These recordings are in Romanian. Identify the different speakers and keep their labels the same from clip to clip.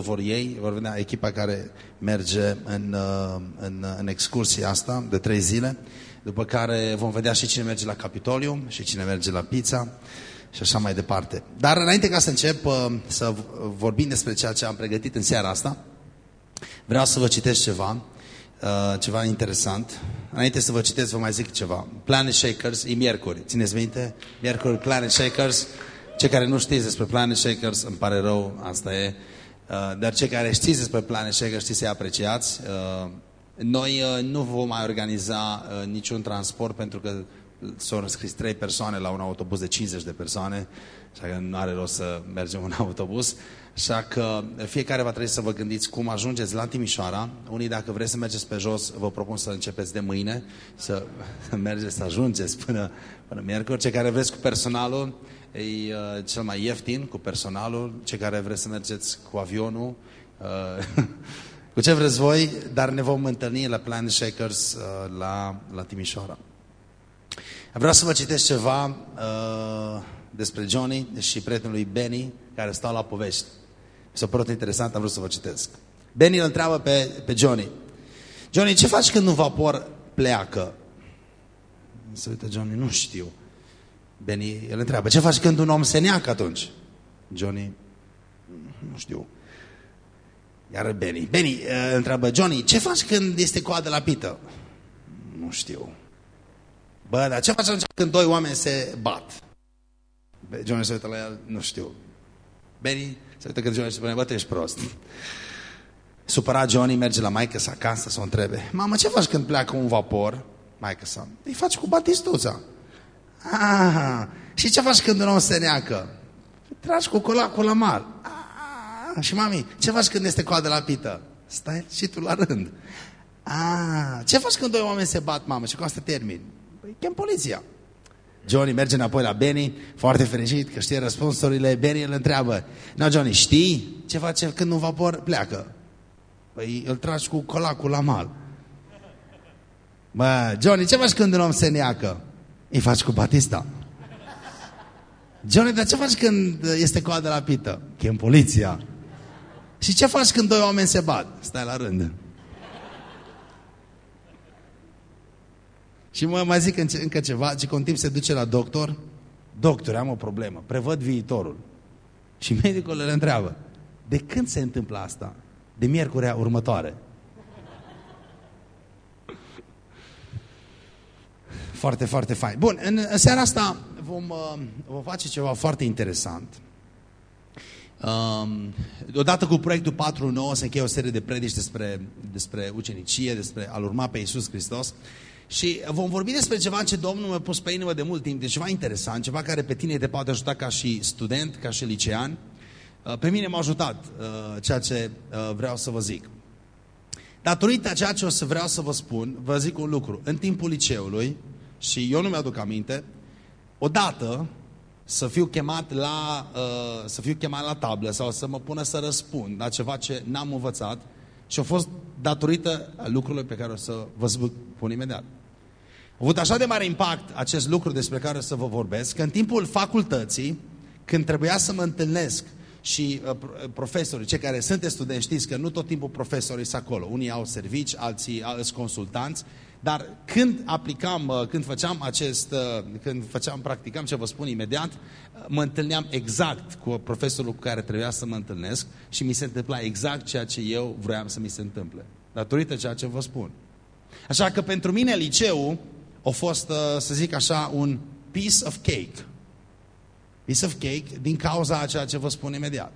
Speaker 1: vor ei, vor vedea echipa care merge în, uh, în, în excursia asta de trei zile, după care vom vedea și cine merge la Capitoliu și cine merge la Pizza și așa mai departe. Dar înainte ca să încep uh, să vorbim despre ceea ce am pregătit în seara asta, vreau să vă citesc ceva, uh, ceva interesant. Înainte să vă citesc, vă mai zic ceva. Planet Shakers, e miercuri, țineți minte? Miercuri, Planet Shakers. Cei care nu știți despre Planet Shakers, îmi pare rău, asta e. Uh, dar cei care știți despre Planet Shakers, știți să-i apreciați. Uh, noi uh, nu vom mai organiza niciun transport pentru că s-au înscris trei persoane la un autobuz de 50 de persoane, așa că nu are rost să mergem un autobuz. Așa că fiecare va trebui să vă gândiți cum ajungeți la Timișoara. Unii, dacă vreți să mergeți pe jos, vă propun să începeți de mâine, să mergeți, să ajungeți până, până miercuri. Cei care vreți cu personalul, e uh, cel mai ieftin cu personalul. Cei care vreți să mergeți cu avionul, uh, cu ce vreți voi, dar ne vom întâlni la Plan Shakers uh, la, la Timișoara. Vreau să vă citesc ceva uh, despre Johnny și prietenul lui Benny, care stau la povești. Mi s-a părut interesant, am vrut să vă citesc. Benny îl întreabă pe, pe Johnny. Johnny, ce faci când un vapor pleacă? Se uită Johnny, nu știu. Benny îl întreabă, ce faci când un om se neacă atunci? Johnny, nu știu. Iar Benny, Benny uh, întreabă, Johnny, ce faci când este coadă la pită? Nu știu. Bă, dar ce faci atunci când doi oameni se bat? Johnny se uită la el, nu știu. Benny se uită când Johnny se spune, bă, tu ești prost. Supărat Johnny merge la maică sa acasă să o întrebe. Mamă, ce faci când pleacă un vapor? Maică sa, îi faci cu batistuța. Ah, și ce faci când un om se neacă? Tragi cu colacul la mal. Ah, și mami, ce faci când este coadă la pită? Stai și tu la rând. Ah, ce faci când doi oameni se bat, mamă, și cu asta termin? Păi chem poliția. Johnny merge înapoi la Benny, foarte fericit că știe răspunsurile. Benny îl întreabă, no, Johnny, știi ce face când un vapor pleacă? Păi îl tragi cu colacul la mal. Bă, Johnny, ce faci când un om se neacă? Îi faci cu Batista. Johnny, dar ce faci când este coadă la pită? Chem poliția. Și ce faci când doi oameni se bat? Stai la rând. Și mă mai zic încă ceva, ce timp se duce la doctor, doctor, am o problemă, prevăd viitorul. Și medicul îl întreabă, de când se întâmplă asta? De miercurea următoare. Foarte, foarte fain. Bun, în, în seara asta vom, uh, vom face ceva foarte interesant. Um, odată cu proiectul 4.9 se încheie o serie de predici despre, despre ucenicie, despre a-L urma pe Iisus Hristos. Și vom vorbi despre ceva ce Domnul mi-a pus pe inimă de mult timp, de ceva interesant, ceva care pe tine te poate ajuta ca și student, ca și licean. Uh, pe mine m-a ajutat uh, ceea ce uh, vreau să vă zic. Datorită ceea ce o să vreau să vă spun, vă zic un lucru. În timpul liceului, și eu nu mi-aduc aminte, odată să fiu chemat la, uh, să fiu chemat la tablă sau să mă pună să răspund la ceva ce n-am învățat și a fost datorită lucrurilor pe care o să vă spun imediat. A avut așa de mare impact acest lucru despre care o să vă vorbesc, că în timpul facultății, când trebuia să mă întâlnesc și uh, profesorii, cei care sunt studenți, știți că nu tot timpul profesorii sunt acolo. Unii au servici, alții sunt consultanți dar când aplicam, uh, când făceam acest, uh, când făceam, practicam ce vă spun imediat, uh, mă întâlneam exact cu profesorul cu care trebuia să mă întâlnesc și mi se întâmpla exact ceea ce eu vroiam să mi se întâmple. Datorită ceea ce vă spun. Așa că pentru mine liceu a fost, să zic așa, un piece of cake. Piece of cake din cauza a ceea ce vă spun imediat.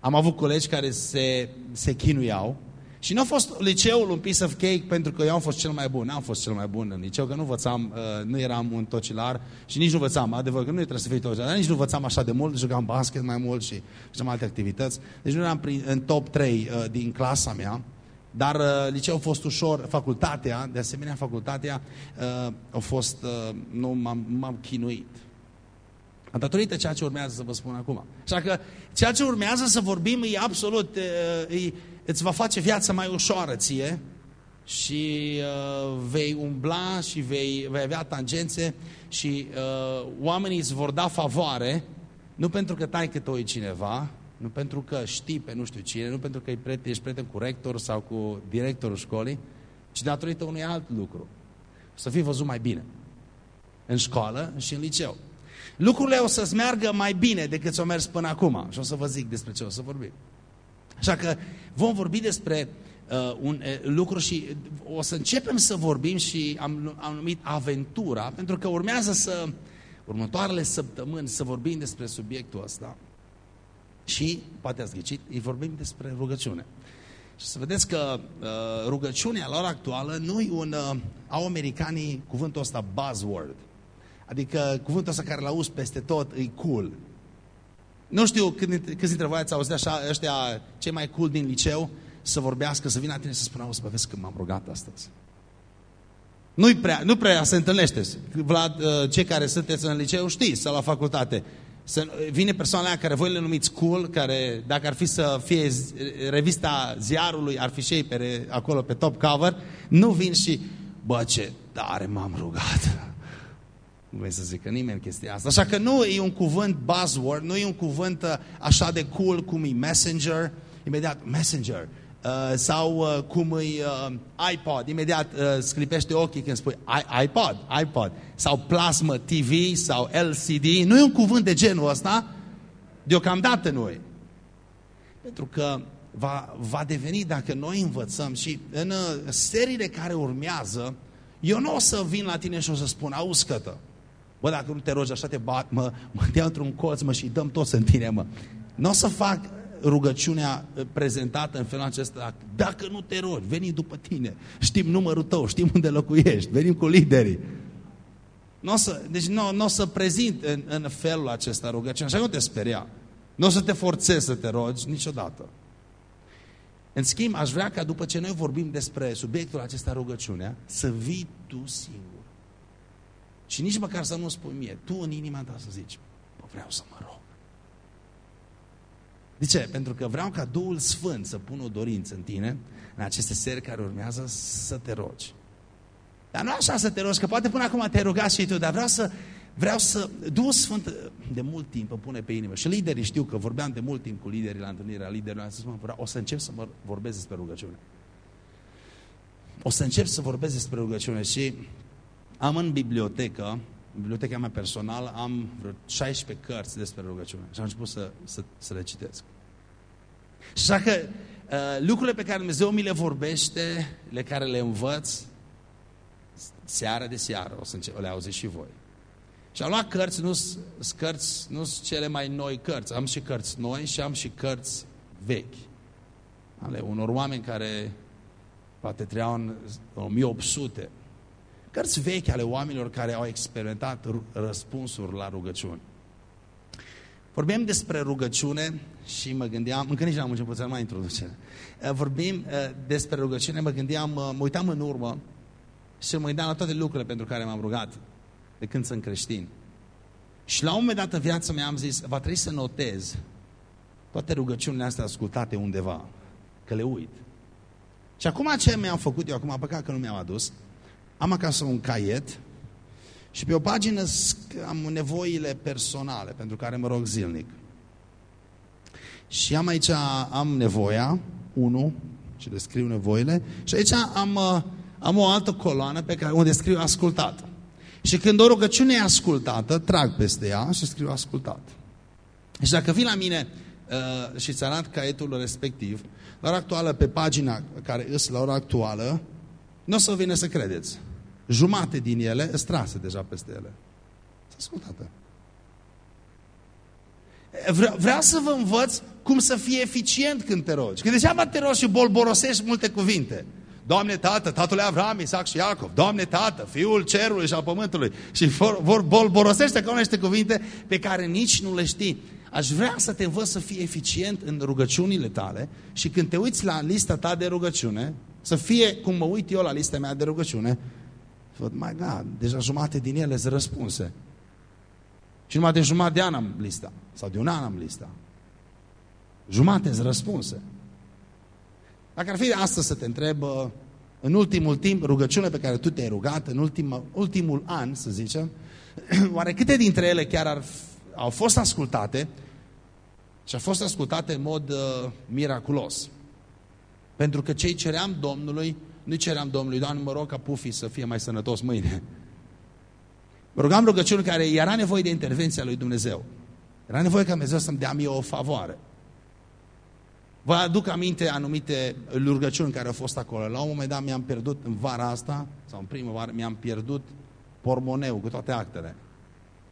Speaker 1: Am avut colegi care se, se chinuiau și nu a fost liceul un piece of cake pentru că eu am fost cel mai bun. N-am fost cel mai bun în liceu, că nu învățam, uh, nu eram un tocilar și nici nu învățam. Adevăr că nu trebuie să fii tocilar, dar nici nu învățam așa de mult, jucam basket mai mult și făceam alte activități. Deci nu eram prin, în top 3 uh, din clasa mea. Dar uh, liceul a fost ușor, facultatea, de asemenea facultatea uh, a fost, uh, nu m-am chinuit. Datorită ceea ce urmează să vă spun acum. Așa că ceea ce urmează să vorbim e absolut, uh, e, îți va face viața mai ușoară ție și uh, vei umbla și vei, vei avea tangențe și uh, oamenii îți vor da favoare, nu pentru că tai că e cineva, nu pentru că știi pe nu știu cine, nu pentru că ești prieten cu rector sau cu directorul școlii, ci datorită unui alt lucru. Să fii văzut mai bine în școală și în liceu. Lucrurile o să-ți meargă mai bine decât ți-o mers până acum. Și o să vă zic despre ce o să vorbim. Așa că vom vorbi despre uh, un uh, lucru și o să începem să vorbim și am, am numit aventura, pentru că urmează să, următoarele săptămâni, să vorbim despre subiectul ăsta. Și, poate ați ghicit, îi vorbim despre rugăciune. Și să vedeți că uh, rugăciunea la ora actuală nu e un... Uh, au americanii cuvântul ăsta buzzword. Adică cuvântul ăsta care l-auzi peste tot e cool. Nu știu când, câți dintre voi ați auzit așa ăștia cei mai cool din liceu să vorbească, să vină la tine să spună, auzi, bă, vezi că m-am rugat astăzi. Nu prea, nu prea se întâlnește. Vlad, uh, cei care sunteți în liceu știți, sau la facultate. Să, vine persoana care voi le numiți cool, care dacă ar fi să fie revista ziarului, ar fi și ei pe, acolo pe top cover, nu vin și, bă, ce tare m-am rugat. Nu vrei să zică nimeni chestia asta. Așa că nu e un cuvânt buzzword, nu e un cuvânt uh, așa de cool cum e messenger, imediat messenger, uh, sau uh, cum e uh, iPod, imediat uh, sclipește ochii când spui iPod, iPod, sau plasmă TV, sau LCD, nu e un cuvânt de genul ăsta, deocamdată nu e. Pentru că va, va deveni, dacă noi învățăm și în uh, seriile care urmează, eu nu o să vin la tine și o să spun, auzi cătă, Bă, dacă nu te rogi așa te bat, mă, mă te într-un colț, mă, și dăm toți în tine, mă. Nu o să fac rugăciunea uh, prezentată în felul acesta. Dacă nu te rogi, veni după tine. Știm numărul tău, știm unde locuiești, venim cu liderii. Nu o să, deci nu, nu o să prezint în, în felul acesta rugăciunea. Așa nu te speria. Nu o să te forțezi să te rogi niciodată. În schimb, aș vrea ca după ce noi vorbim despre subiectul acesta rugăciunea, să vii tu singur și nici măcar să nu spui mie, tu în inima ta să zici, bă, vreau să mă rog. De ce? Pentru că vreau ca Duhul Sfânt să pună o dorință în tine, în aceste seri care urmează, să te rogi. Dar nu așa să te rogi, că poate până acum te-ai rugat și tu, dar vreau să, vreau să... Duhul Sfânt de mult timp îmi pune pe inimă. Și liderii știu că vorbeam de mult timp cu liderii la întâlnirea liderilor. Am zis, mă, vreau, o să încep să mă vorbesc despre rugăciune. O să încep să vorbesc despre rugăciune și am în bibliotecă, în biblioteca mea personală, am vreo 16 cărți despre rugăciune. Și am început să, să, să le citesc. Și așa că uh, lucrurile pe care Dumnezeu mi le vorbește, le care le învăț, seară de seară, o să încep, le auziți și voi. Și am luat cărți, nu cărți, nu sunt cele mai noi cărți. Am și cărți noi și am și cărți vechi. Ale unor oameni care poate treau în 1800 Cărți vechi ale oamenilor care au experimentat răspunsuri la rugăciuni. Vorbim despre rugăciune și mă gândeam, încă nici n-am început să mai introducere. Eh, vorbim eh, despre rugăciune, mă gândeam, mă uitam în urmă și mă gândeam la toate lucrurile pentru care m-am rugat de când sunt creștin. Și la un moment dat în viața mea am zis, va trebui să notez toate rugăciunile astea ascultate undeva, că le uit. Și acum ce mi-am făcut eu, acum păcat că nu mi-am adus, am acasă un caiet și pe o pagină am nevoile personale pentru care mă rog zilnic. Și am aici, am nevoia, unu, și descriu nevoile, și aici am, uh, am o altă coloană pe care, unde scriu ascultat. Și când o rugăciune e ascultată, trag peste ea și scriu ascultat. Și dacă vii la mine uh, și ți arăt caietul respectiv, la ora actuală, pe pagina care îs la ora actuală, nu o să vină să credeți. Jumate din ele strase deja peste ele. Ascultată. Vreau, vreau să vă învăț cum să fii eficient când te rogi. Că degeaba te rogi și bolborosești multe cuvinte. Doamne Tată, Tatăl Avram, Isaac și Iacov, Doamne Tată, Fiul Cerului și al Pământului. Și vor, vor bolborosește ca niște cuvinte pe care nici nu le știi. Aș vrea să te învăț să fii eficient în rugăciunile tale și când te uiți la lista ta de rugăciune, să fie cum mă uit eu la lista mea de rugăciune, văd, mai da, deja jumate din ele sunt răspunse. Și numai de jumătate de an am lista. Sau de un an am lista. Jumate sunt răspunse. Dacă ar fi astăzi să te întreb, în ultimul timp, rugăciunea pe care tu te-ai rugat, în ultim, ultimul an, să zicem, oare câte dintre ele chiar ar, au fost ascultate Și a fost ascultată în mod uh, miraculos. Pentru că cei ceream Domnului, nu ceream Domnului, Doamne, mă rog ca Pufi să fie mai sănătos mâine. Mă rugam rugăciuni care era nevoie de intervenția lui Dumnezeu. Era nevoie ca Dumnezeu să-mi dea mie o favoare. Vă aduc aminte anumite rugăciuni care au fost acolo. La un moment dat mi-am pierdut în vara asta, sau în primăvară, mi-am pierdut pormoneu cu toate actele.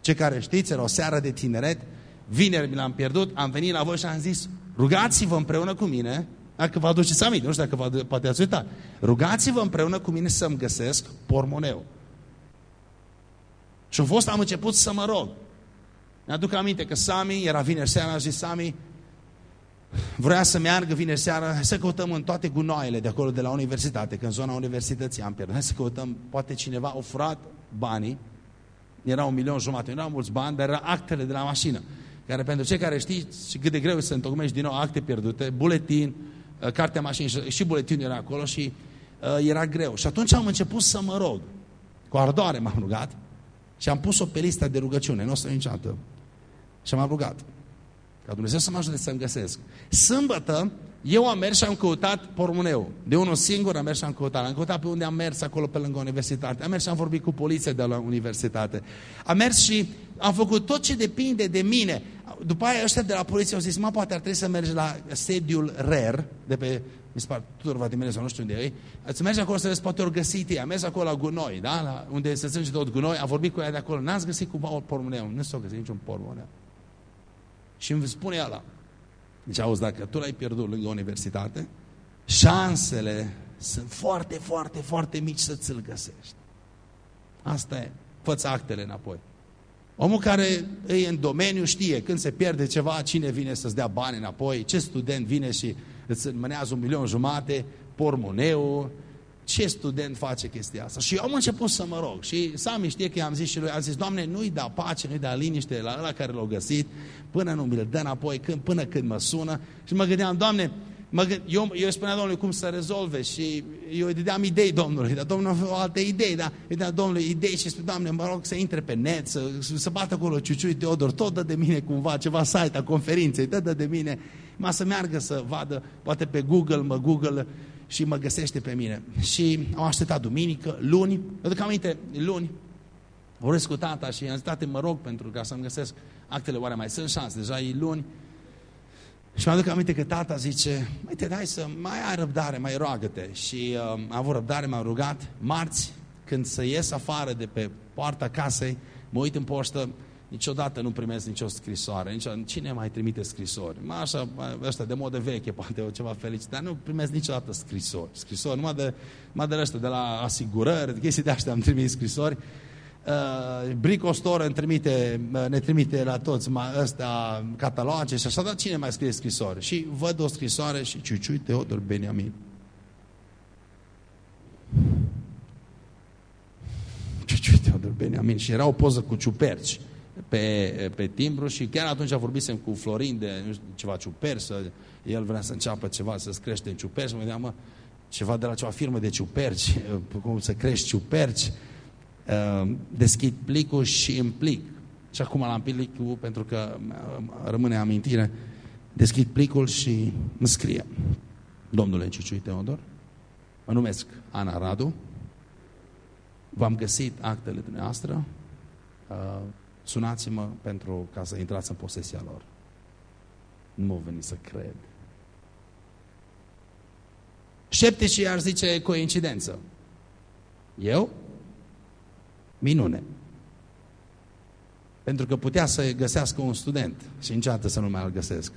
Speaker 1: Ce care știți, era o seară de tineret, vineri mi l-am pierdut, am venit la voi și am zis, rugați-vă împreună cu mine, dacă vă aduceți aminte, nu știu dacă vă, poate ați uitat, rugați-vă împreună cu mine să-mi găsesc pormoneu. Și am fost, am început să mă rog. Mi-aduc aminte că Sami, era vineri seara, a zis Sami, vrea să meargă vineri seara, hai să căutăm în toate gunoaiele de acolo de la universitate, că în zona universității am pierdut. Hai să căutăm, poate cineva a furat banii, era un milion jumate, nu erau mulți bani, dar era actele de la mașină, care pentru cei care știți și cât de greu să întocmești din nou acte pierdute, buletin, uh, cartea mașinii și buletinul era acolo și uh, era greu. Și atunci am început să mă rog. Cu ardoare m-am rugat și am pus-o pe lista de rugăciune, nu o să niciodată. Și m-am rugat. Ca Dumnezeu să mă ajute să-mi găsesc. Sâmbătă, eu am mers și am căutat pormoneu. De unul singur am mers și am căutat. Am căutat pe unde am mers, acolo pe lângă universitate. Am mers și am vorbit cu poliția de la universitate. Am mers și am făcut tot ce depinde de mine. După aia ăștia de la poliție au zis, mă, poate ar trebui să mergi la sediul RER, de pe, mi se pare, Tudor Vatimene sau nu știu unde e, să mergi acolo să vezi, poate ori găsit Am mers acolo la gunoi, da? La, unde se strânge tot gunoi, am vorbit cu ea de acolo, n-ați găsit cumva pormoneu, nu s-a găsit niciun pormoneu. Și îmi spune ăla, deci auzi, dacă tu l-ai pierdut lângă universitate, șansele sunt foarte, foarte, foarte mici să ți-l găsești. Asta e. fă actele înapoi. Omul care e în domeniu știe când se pierde ceva, cine vine să-ți dea bani înapoi, ce student vine și îți înmânează un milion jumate, pormoneu, ce student face chestia asta? Și eu am început să mă rog. Și Sami știe că i-am zis și lui, am zis, Doamne, nu-i da pace, nu-i da liniște la ăla care l-a găsit, până nu mi-l dă înapoi, când, până când mă sună. Și mă gândeam, Doamne, mă gând, eu, eu spunea Domnului cum să rezolve și eu îi dădeam idei Domnului, dar Domnul avea alte idei, dar îi dădeam Domnului idei și spune, Doamne, mă rog să intre pe net, să, să bată acolo Ciuciui Teodor, tot dă de mine cumva, ceva site a conferinței, dă, dă de mine, ma să meargă să vadă, poate pe Google, mă Google și mă găsește pe mine. Și am așteptat duminică, luni, aduc aminte, luni, vorbesc cu tata și i-am zis, tate, mă rog pentru ca să-mi găsesc actele, oare mai sunt șanse, deja e luni. Și mă aduc aminte că tata zice, mai te dai să mai ai răbdare, mai roagă-te. Și uh, am avut răbdare, m-am rugat. Marți, când să ies afară de pe poarta casei, mă uit în poștă, Niciodată nu primesc nicio scrisoare. Niciodată. Cine mai trimite scrisori? Mă, așa, ăștia de modă veche, poate o ceva felici, dar nu primesc niciodată scrisori. Scrisori, numai de, numai de ăștia, de la asigurări, de chestii de astea am trimis scrisori. Uh, Brico Store îmi trimite, uh, ne trimite la toți ăstea cataloge și așa, dar cine mai scrie scrisori? Și văd o scrisoare și Ciuciui Teodor Beniamin. Ciuciui Teodor Beniamin. Și era o poză cu ciuperci pe, pe timbru și chiar atunci vorbisem cu Florin de nu știu, ceva ciuperci, să, el vrea să înceapă ceva, să-ți crește în ciuperci, mă gândeam, mă, ceva de la ceva firmă de ciuperci, cum să crești ciuperci, uh, deschid plicul și îmi plic. Și acum l-am plicul pentru că uh, rămâne amintire, deschid plicul și îmi scrie. Domnule Ciuciui Teodor, mă numesc Ana Radu, v-am găsit actele dumneavoastră, uh, Sunați-mă pentru ca să intrați în posesia lor. Nu mă veni să cred. Șepticii ar zice coincidență. Eu? Minune. Pentru că putea să găsească un student și niciodată să nu mai îl găsesc.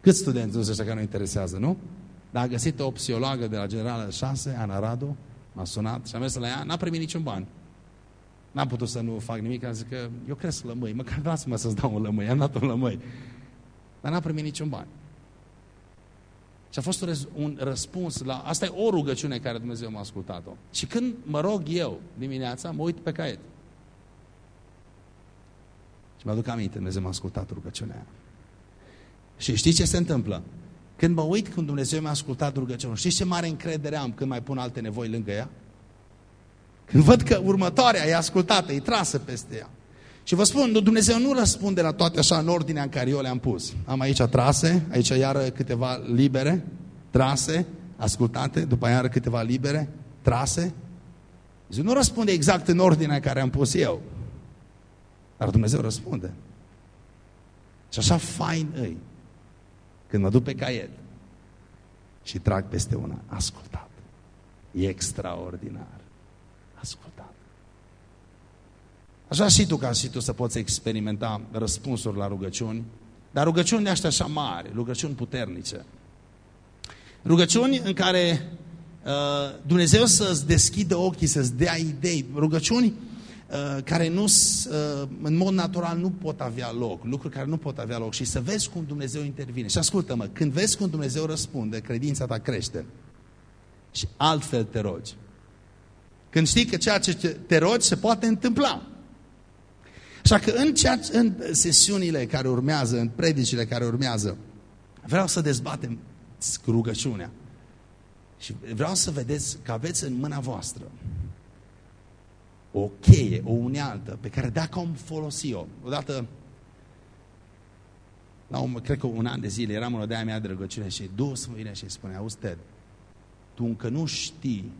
Speaker 1: Cât studenți nu ăștia care nu interesează, nu? Dar a găsit o psihologă de la Generală 6, Ana Radu, m-a sunat și a mers la ea, n-a primit niciun bani. N-am putut să nu fac nimic, am zis că eu cresc lămâi, măcar dați-mă să-ți dau un lămâi, am dat un lămâi. Dar n-am primit niciun bani. Și a fost un răspuns la... Asta e o rugăciune care Dumnezeu m-a ascultat-o. Și când mă rog eu dimineața, mă uit pe caiet. Și mă aduc aminte, Dumnezeu m-a ascultat rugăciunea aia. Și știți ce se întâmplă? Când mă uit când Dumnezeu mi-a ascultat rugăciunea, știți ce mare încredere am când mai pun alte nevoi lângă ea? Când văd că următoarea e ascultată, e trasă peste ea. Și vă spun, Dumnezeu nu răspunde la toate așa în ordinea în care eu le-am pus. Am aici trase, aici iară câteva libere, trase, ascultate, după iară câteva libere, trase. Dumnezeu nu răspunde exact în ordinea în care am pus eu. Dar Dumnezeu răspunde. Și așa fain îi. Când mă duc pe caiet și trag peste una, ascultat. E extraordinar. Ascultat. Așa și tu ca și tu să poți experimenta răspunsuri la rugăciuni, dar rugăciuni de așa mari, rugăciuni puternice. Rugăciuni în care uh, Dumnezeu să-ți deschidă ochii, să-ți dea idei, rugăciuni uh, care nu, uh, în mod natural nu pot avea loc, lucruri care nu pot avea loc și să vezi cum Dumnezeu intervine. Și ascultă-mă, când vezi cum Dumnezeu răspunde, credința ta crește și altfel te rogi. Când știi că ceea ce te rogi se poate întâmpla. Așa că în, ceea, în sesiunile care urmează, în predicile care urmează, vreau să dezbatem rugăciunea. Și vreau să vedeți că aveți în mâna voastră o cheie, o unealtă, pe care dacă am folosit-o, odată, la un, cred că un an de zile, eram în odaia mea de rugăciune și dus mă vine și spune, auzi, Ted, tu încă nu știi,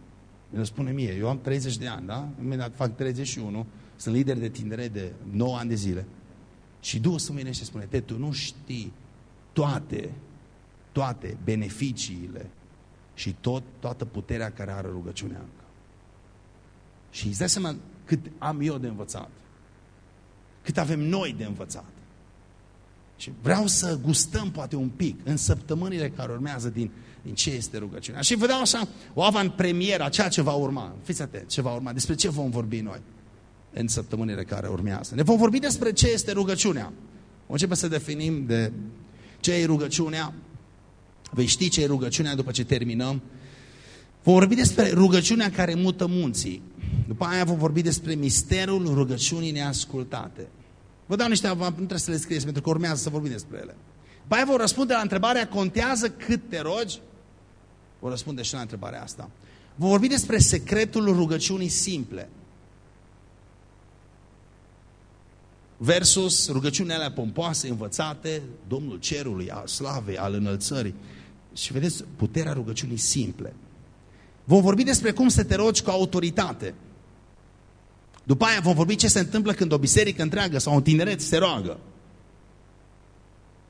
Speaker 1: îmi spune mie, eu am 30 de ani, da? Imediat fac 31, sunt lider de tinere de 9 ani de zile. Și Duhul Sfânt vine și spune, te, tu nu știi toate, toate beneficiile și tot, toată puterea care are rugăciunea încă. Și îți dai seama cât am eu de învățat. Cât avem noi de învățat. Și vreau să gustăm poate un pic în săptămânile care urmează din, din ce este rugăciunea. Și vă dau așa o avant-premieră a ceea ce va urma. Fiți atenți, ce va urma, despre ce vom vorbi noi în săptămânile care urmează. Ne vom vorbi despre ce este rugăciunea. Vom începe să definim de ce e rugăciunea. Vei ști ce e rugăciunea după ce terminăm. Vom vorbi despre rugăciunea care mută munții. După aia vom vorbi despre misterul rugăciunii neascultate. Vă dau niște, nu trebuie să le scrieți pentru că urmează să vorbim despre ele. După aia vom răspunde la întrebarea, contează cât te rogi? Vom răspunde și la întrebarea asta. Vom vorbi despre secretul rugăciunii simple. Versus rugăciunile alea pompoase, învățate, Domnul Cerului, al slavei, al înălțării. Și vedeți, puterea rugăciunii simple. Vom vorbi despre cum să te rogi cu autoritate. După aia vom vorbi ce se întâmplă când o biserică întreagă sau un tineret se roagă.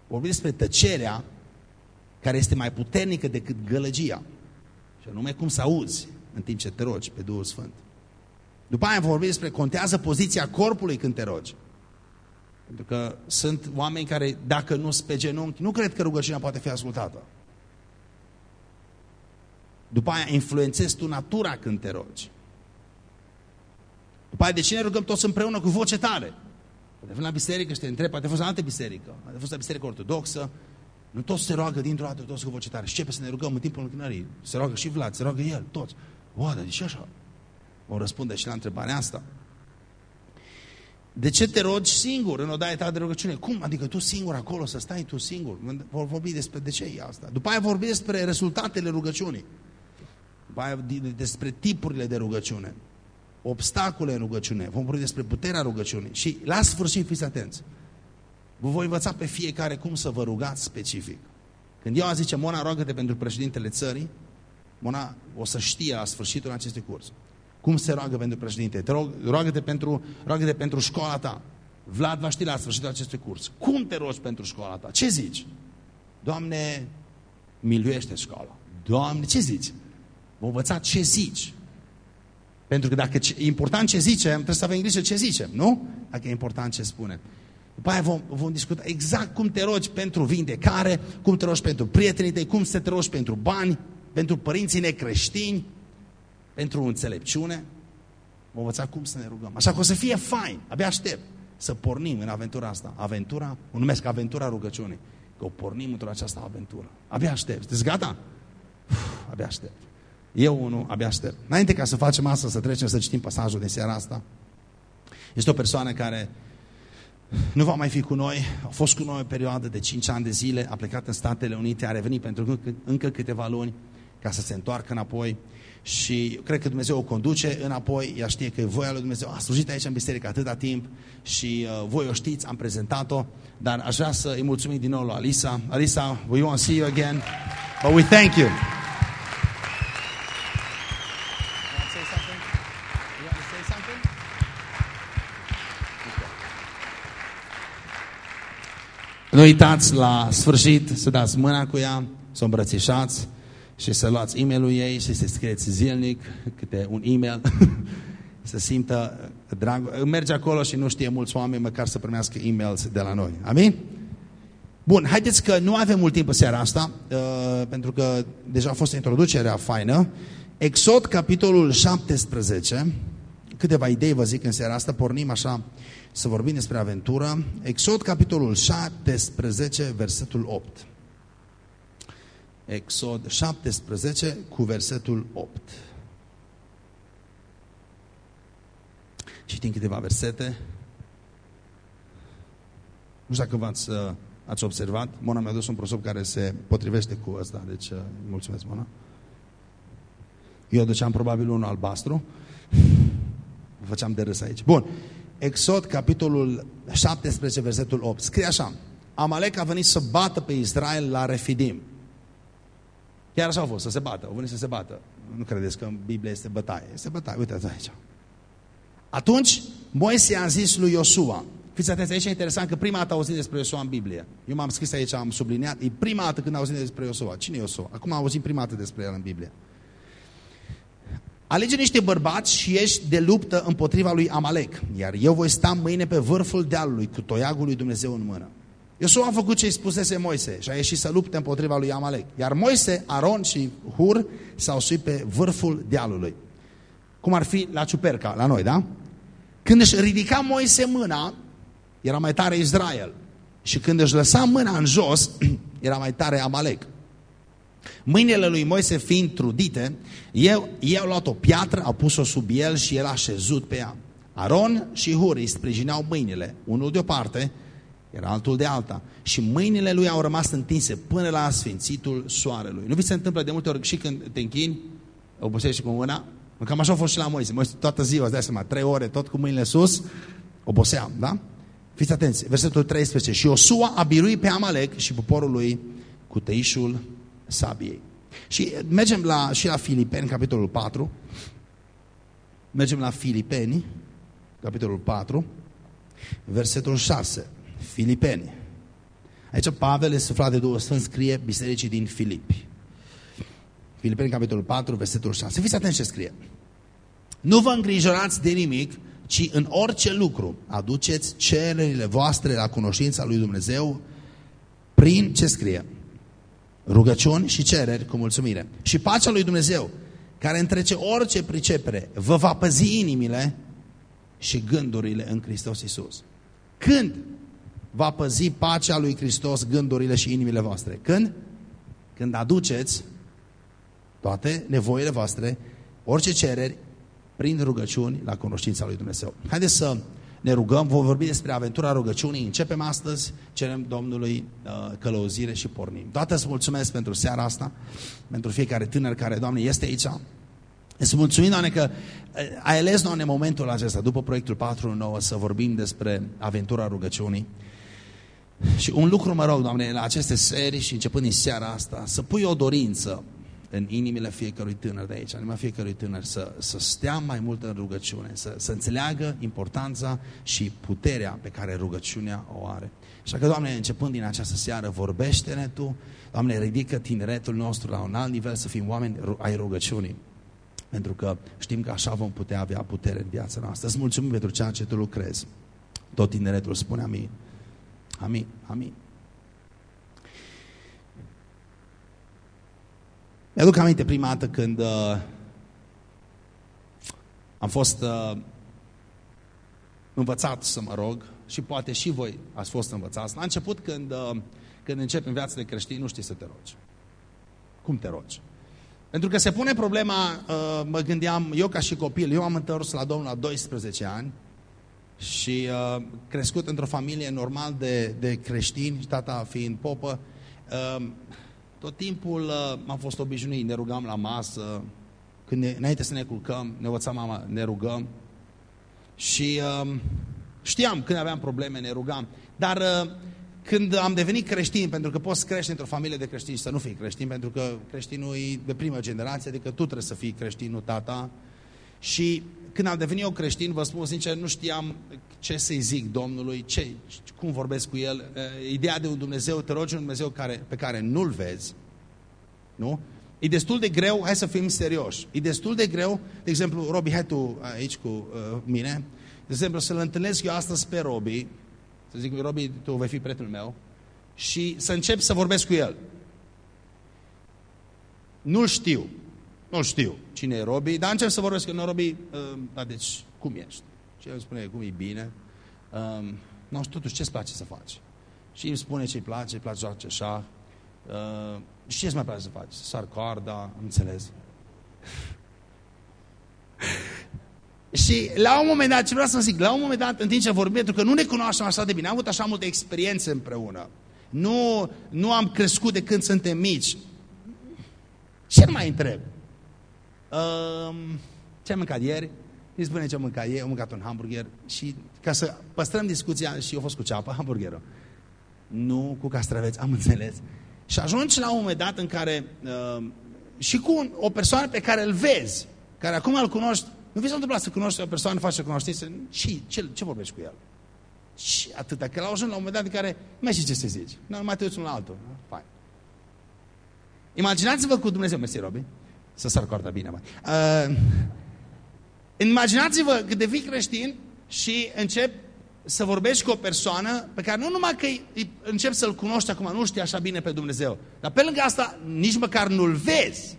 Speaker 1: Vom vorbi despre tăcerea care este mai puternică decât gălăgia. Și anume cum să auzi în timp ce te rogi pe Duhul Sfânt. După aia vom vorbi despre contează poziția corpului când te rogi. Pentru că sunt oameni care, dacă nu sunt pe genunchi, nu cred că rugăciunea poate fi ascultată. După aia influențezi tu natura când te rogi. După aia, de ce ne rugăm toți împreună cu voce tare? Poate fi la biserică și te întrebi, poate fost la altă biserică, poate fost la biserică ortodoxă, nu toți se roagă dintr-o dată, toți cu voce tare. Și începe să ne rugăm în timpul închinării. Se roagă și Vlad, se roagă el, toți. Oa, dar de ce așa? Vom răspunde și la întrebarea asta. De ce te rogi singur în odaia ta de rugăciune? Cum? Adică tu singur acolo, să stai tu singur? Vor vorbi despre de ce e asta. După aia vorbi despre rezultatele rugăciunii. După aia despre tipurile de rugăciune. Obstacole în rugăciune. Vom vorbi despre puterea rugăciunii. Și la sfârșit fiți atenți. Vă voi învăța pe fiecare cum să vă rugați specific. Când eu zice, Mona, roagă-te pentru președintele țării, Mona o să știe la sfârșitul acestui curs. Cum se roagă pentru președinte? Te rog, roagă-te pentru, roagă pentru școala ta. Vlad va ști la sfârșitul acestui curs. Cum te rogi pentru școala ta? Ce zici? Doamne, miluiește școala. Doamne, ce zici? Vă învăța ce zici. Pentru că dacă e important ce zicem, trebuie să avem grijă ce zicem, nu? Dacă e important ce spunem. După aia vom, vom discuta exact cum te rogi pentru vindecare, cum te rogi pentru prietenii tăi, cum să te rogi pentru bani, pentru părinții necreștini, pentru înțelepciune, vom învăța cum să ne rugăm. Așa că o să fie fain, abia aștept să pornim în aventura asta. Aventura, o numesc aventura rugăciunii. Că o pornim într-o această aventură. Abia aștept. Sunteți gata? Uf, abia aștept. Eu unul, abia aștept. Înainte ca să facem asta, să trecem să citim pasajul de seara asta. Este o persoană care nu va mai fi cu noi, a fost cu noi o perioadă de 5 ani de zile, a plecat în Statele Unite, a revenit pentru încă câteva luni ca să se întoarcă înapoi și cred că Dumnezeu o conduce înapoi, ea știe că e voia lui Dumnezeu. A slujit aici în biserică atâta timp și uh, voi o știți, am prezentat-o, dar aș vrea să îi mulțumim din nou lui Alisa. Alisa, we want to see you again, but we thank you. Nu uitați la sfârșit să dați mâna cu ea, să o îmbrățișați și să luați e-mailul ei și să scrieți zilnic câte un e-mail, să simtă drag. Merge acolo și nu știe mulți oameni măcar să primească e-mails de la noi. Amin? Bun, haideți că nu avem mult timp în seara asta, uh, pentru că deja a fost introducerea faină. Exod, capitolul 17, câteva idei vă zic în seara asta, pornim așa să vorbim despre aventură. Exod, capitolul 17, versetul 8. Exod 17 cu versetul 8. Citim câteva versete. Nu știu dacă v-ați uh, ați observat. Mona mi-a dus un prosop care se potrivește cu ăsta, deci uh, mulțumesc, Mona. Eu duceam probabil unul albastru. Făceam de râs aici. Bun. Exod, capitolul 17, versetul 8. Scrie așa. Amalek a venit să bată pe Israel la Refidim. Chiar așa a fost, să se bată. Au venit să se bată. Nu credeți că în Biblie este bătaie. Este bătaie. Uitați aici. Atunci, Moise a zis lui Iosua. Fiți atenți, aici e interesant că prima dată auzit despre Iosua în Biblie. Eu m-am scris aici, am subliniat. E prima dată când auzit despre Iosua. Cine e Iosua? Acum am auzit prima dată despre el în Biblie. Alege niște bărbați și ești de luptă împotriva lui Amalek, iar eu voi sta mâine pe vârful dealului cu toiagul lui Dumnezeu în mână. Iosua a făcut ce îi spusese Moise și a ieșit să lupte împotriva lui Amalek. Iar Moise, Aron și Hur s-au suit pe vârful dealului. Cum ar fi la Ciuperca, la noi, da? Când își ridica Moise mâna, era mai tare Israel. Și când își lăsa mâna în jos, era mai tare Amalek. Mâinile lui Moise fiind trudite, eu, ei au luat o piatră, au pus-o sub el și el a șezut pe ea. Aron și Hur îi sprijineau mâinile, unul de o parte, era altul de alta. Și mâinile lui au rămas întinse până la sfințitul soarelui. Nu vi se întâmplă de multe ori și când te închini, obosești cu mâna? Cam așa a fost și la Moise. Moise toată ziua, îți dai seama, trei ore, tot cu mâinile sus, oboseam, da? Fiți atenți, versetul 13. Și Osua a biruit pe Amalek și poporul lui cu teișul sabiei. Și mergem la, și la Filipeni, capitolul 4. Mergem la Filipeni, capitolul 4, versetul 6. Filipeni. Aici Pavel, suflat de Duhul Sfânt, scrie bisericii din Filipi. Filipeni, capitolul 4, versetul 6. Fiți atenți ce scrie. Nu vă îngrijorați de nimic, ci în orice lucru aduceți cererile voastre la cunoștința lui Dumnezeu prin ce scrie? Rugăciuni și cereri cu mulțumire. Și pacea lui Dumnezeu, care întrece orice pricepere, vă va păzi inimile și gândurile în Hristos Iisus. Când va păzi pacea lui Hristos gândurile și inimile voastre? Când? Când aduceți toate nevoile voastre, orice cereri, prin rugăciuni la cunoștința lui Dumnezeu. Haideți să ne rugăm, vom vorbi despre aventura rugăciunii, începem astăzi, cerem Domnului uh, călăuzire și pornim. Toată îți mulțumesc pentru seara asta, pentru fiecare tânăr care, Doamne, este aici. Îți mulțumim, Doamne, că uh, ai ales, Doamne, momentul acesta, după proiectul 4.9, să vorbim despre aventura rugăciunii. Și un lucru mă rog, Doamne, la aceste serii și începând din seara asta, să pui o dorință în inimile fiecărui tânăr de aici, anima fiecărui tânăr, să, să stea mai mult în rugăciune, să, să înțeleagă importanța și puterea pe care rugăciunea o are. Așa că, Doamne, începând din această seară, vorbește-ne Tu, Doamne, ridică tineretul nostru la un alt nivel, să fim oameni ai rugăciunii. Pentru că știm că așa vom putea avea putere în viața noastră. Îți mulțumim pentru ceea ce Tu lucrezi. Tot tineretul spune amin. Amin, amin. Mi-aduc aminte prima dată când uh, am fost uh, învățat să mă rog și poate și voi ați fost învățați. La început când, uh, când începi în viața de creștin, nu știi să te rogi. Cum te rogi? Pentru că se pune problema, uh, mă gândeam, eu ca și copil, eu am întors la Domnul la 12 ani și uh, crescut într-o familie normal de, de creștini, tata fiind popă, uh, tot timpul uh, am fost obișnuit, ne rugam la masă, când ne, înainte să ne culcăm, ne învăța mama, ne rugăm. Și uh, știam când aveam probleme, ne rugam. Dar uh, când am devenit creștin, pentru că poți crește într-o familie de creștini și să nu fii creștin, pentru că creștinul e de primă generație, adică tu trebuie să fii creștin, nu tata. Și când am devenit eu creștin, vă spun sincer, nu știam ce să-i zic Domnului, ce, cum vorbesc cu El. Ideea de un Dumnezeu, te rogi un Dumnezeu care, pe care nu-L vezi, nu? E destul de greu, hai să fim serioși, e destul de greu, de exemplu, Robi, hai tu aici cu uh, mine, de exemplu, să-L întâlnesc eu astăzi pe Robi, să zic, Robi, tu vei fi prietenul meu, și să încep să vorbesc cu el. Nu-l știu. Nu știu cine e Robi, dar încep să vorbesc cu el. Robi, uh, da, deci, cum ești? Și el îmi spune, cum e bine? Um, nu știu, totuși, ce-ți place să faci? Și îmi spune ce-i place, îi place joace șah. Uh, și ce-ți mai place să faci? Să sar corda, am înțeles. Și la un moment dat, ce vreau să zic, la un moment dat, în timp ce vorbim, pentru că nu ne cunoaștem așa de bine, am avut așa multe experiențe împreună. Nu, nu am crescut de când suntem mici. Ce mai întreb? Um, ce am mâncat ieri? Îi spune ce am mâncat ieri, am mâncat un hamburger și ca să păstrăm discuția și eu fost cu ceapă, hamburgerul. Nu cu castraveți, am înțeles. Și ajungi la un moment dat în care uh, și cu un, o persoană pe care îl vezi, care acum îl cunoști, nu vi s-a întâmplat să cunoști o persoană, face cunoștință, ce, ce, ce vorbești cu el? Și atâta, că la ajuns la un moment dat în care mai și ce să zici. Nu, mai te uiți unul la altul. Fain. Imaginați-vă cu Dumnezeu, mersi Robi, să sar corda bine, mai. Uh, imaginați-vă că devii creștin și încep să vorbești cu o persoană pe care nu numai că încep să-L cunoști acum, nu știi așa bine pe Dumnezeu, dar pe lângă asta nici măcar nu-L vezi.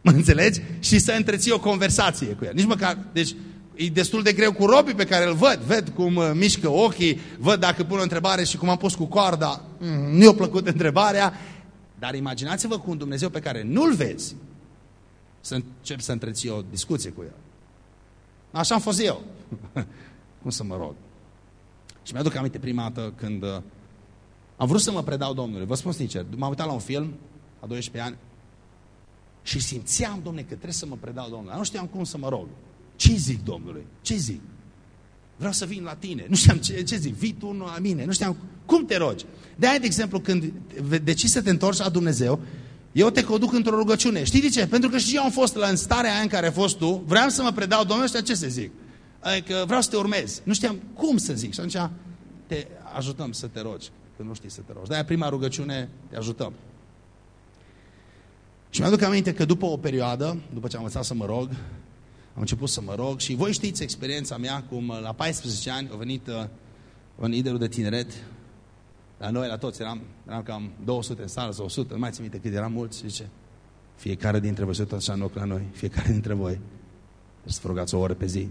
Speaker 1: Mă înțelegi? Și să întreții o conversație cu el. Nici măcar, deci e destul de greu cu robii pe care îl văd. Ved cum uh, mișcă ochii, văd dacă pun o întrebare și cum am pus cu coarda. Mm, nu i-a plăcut întrebarea. Dar imaginați-vă cu un Dumnezeu pe care nu-L vezi să încep să întreții o discuție cu el. Așa am fost eu. cum să mă rog? Și mi-aduc aminte prima dată când uh, am vrut să mă predau Domnului. Vă spun sincer, m-am uitat la un film, a 12 ani, și simțeam, domnule, că trebuie să mă predau Domnului. Nu știam cum să mă rog. Ce zic Domnului? Ce zic? Vreau să vin la tine. Nu știam ce, ce zic. Vii tu la mine. Nu știam cum te rogi. De aia, de exemplu, când decizi să te întorci la Dumnezeu, eu te conduc într-o rugăciune. Știi de ce? Pentru că și eu am fost la în starea aia în care ai fost tu, vreau să mă predau Domnului și ce să zic? Adică vreau să te urmez. Nu știam cum să zic. Și atunci te ajutăm să te rogi, când nu știi să te rogi. De-aia prima rugăciune te ajutăm. Și mi-aduc aminte că după o perioadă, după ce am învățat să mă rog, am început să mă rog și voi știți experiența mea cum uh, la 14 ani a venit uh, un liderul de tineret la noi, la toți, eram, eram cam 200 în sală, 100, nu mai țin minte cât eram mulți, zice, fiecare dintre voi, tot așa în loc la noi, fiecare dintre voi, să vă rugați o oră pe zi.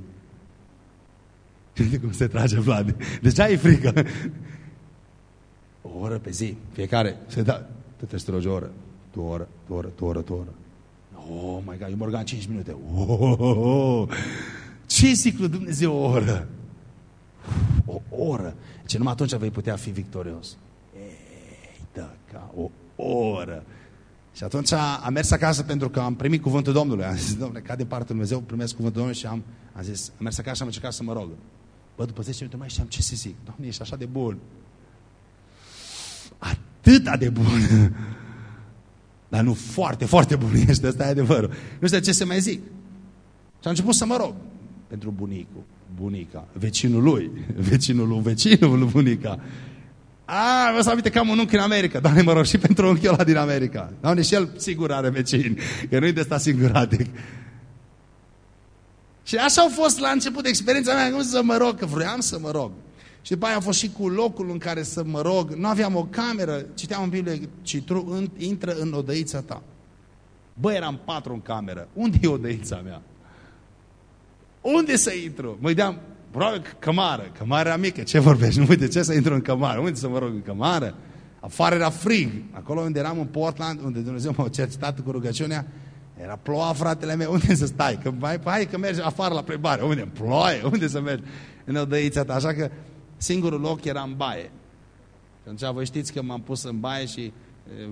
Speaker 1: Știi cum se trage Vlad? De ce ai frică? O oră pe zi, fiecare, se da, tu trebuie să te rogi o oră tu oră, tu oră, tu oră, tu oră. Oh my God, eu mă rugam 5 minute. Oh, oh, oh, oh. Ce zic lui Dumnezeu o oră? O oră. Ce numai atunci vei putea fi victorios. Ei, da, ca o oră. Și atunci am mers acasă pentru că am primit cuvântul Domnului. Am zis, Domnule, ca de partea Dumnezeu, primesc cuvântul Domnului și am, am zis, am mers acasă și am încercat să mă rog. Bă, după 10 minute mai știam ce să zic. Doamne, ești așa de bun. Atâta de bun. Dar nu foarte, foarte bun ești, ăsta e adevărul. Nu știu ce să mai zic. Și am început să mă rog pentru bunicul, bunica, vecinul lui, vecinul lui, vecinul lui bunica. A, vă să aminte că am un unchi în America. Doamne, mă rog, și pentru unchiul ăla din America. Doamne, și el sigur are vecini, că nu-i de stat singuratic. Și așa au fost la început experiența mea, cum să mă rog, că vreau să mă rog. Și după aia am fost și cu locul în care să mă rog. Nu aveam o cameră, citeam în Biblie, citru, în, intră în odăița ta. Bă, eram patru în cameră. Unde e odăița mea? Unde să intru? Mă ideam, probabil cămară. Cămara mică. Ce vorbești? Nu uite, ce să intru în cămară? Unde să mă rog în cămară? Afară era frig. Acolo unde eram în Portland, unde Dumnezeu m-a cercetat cu rugăciunea, era ploua, fratele meu, unde să stai? Că, hai, hai că mergi afară la plimbare. Unde? Ploaie, unde să mergi? În odăița ta. Așa că Singurul loc era în baie. Și atunci voi știți că m-am pus în baie și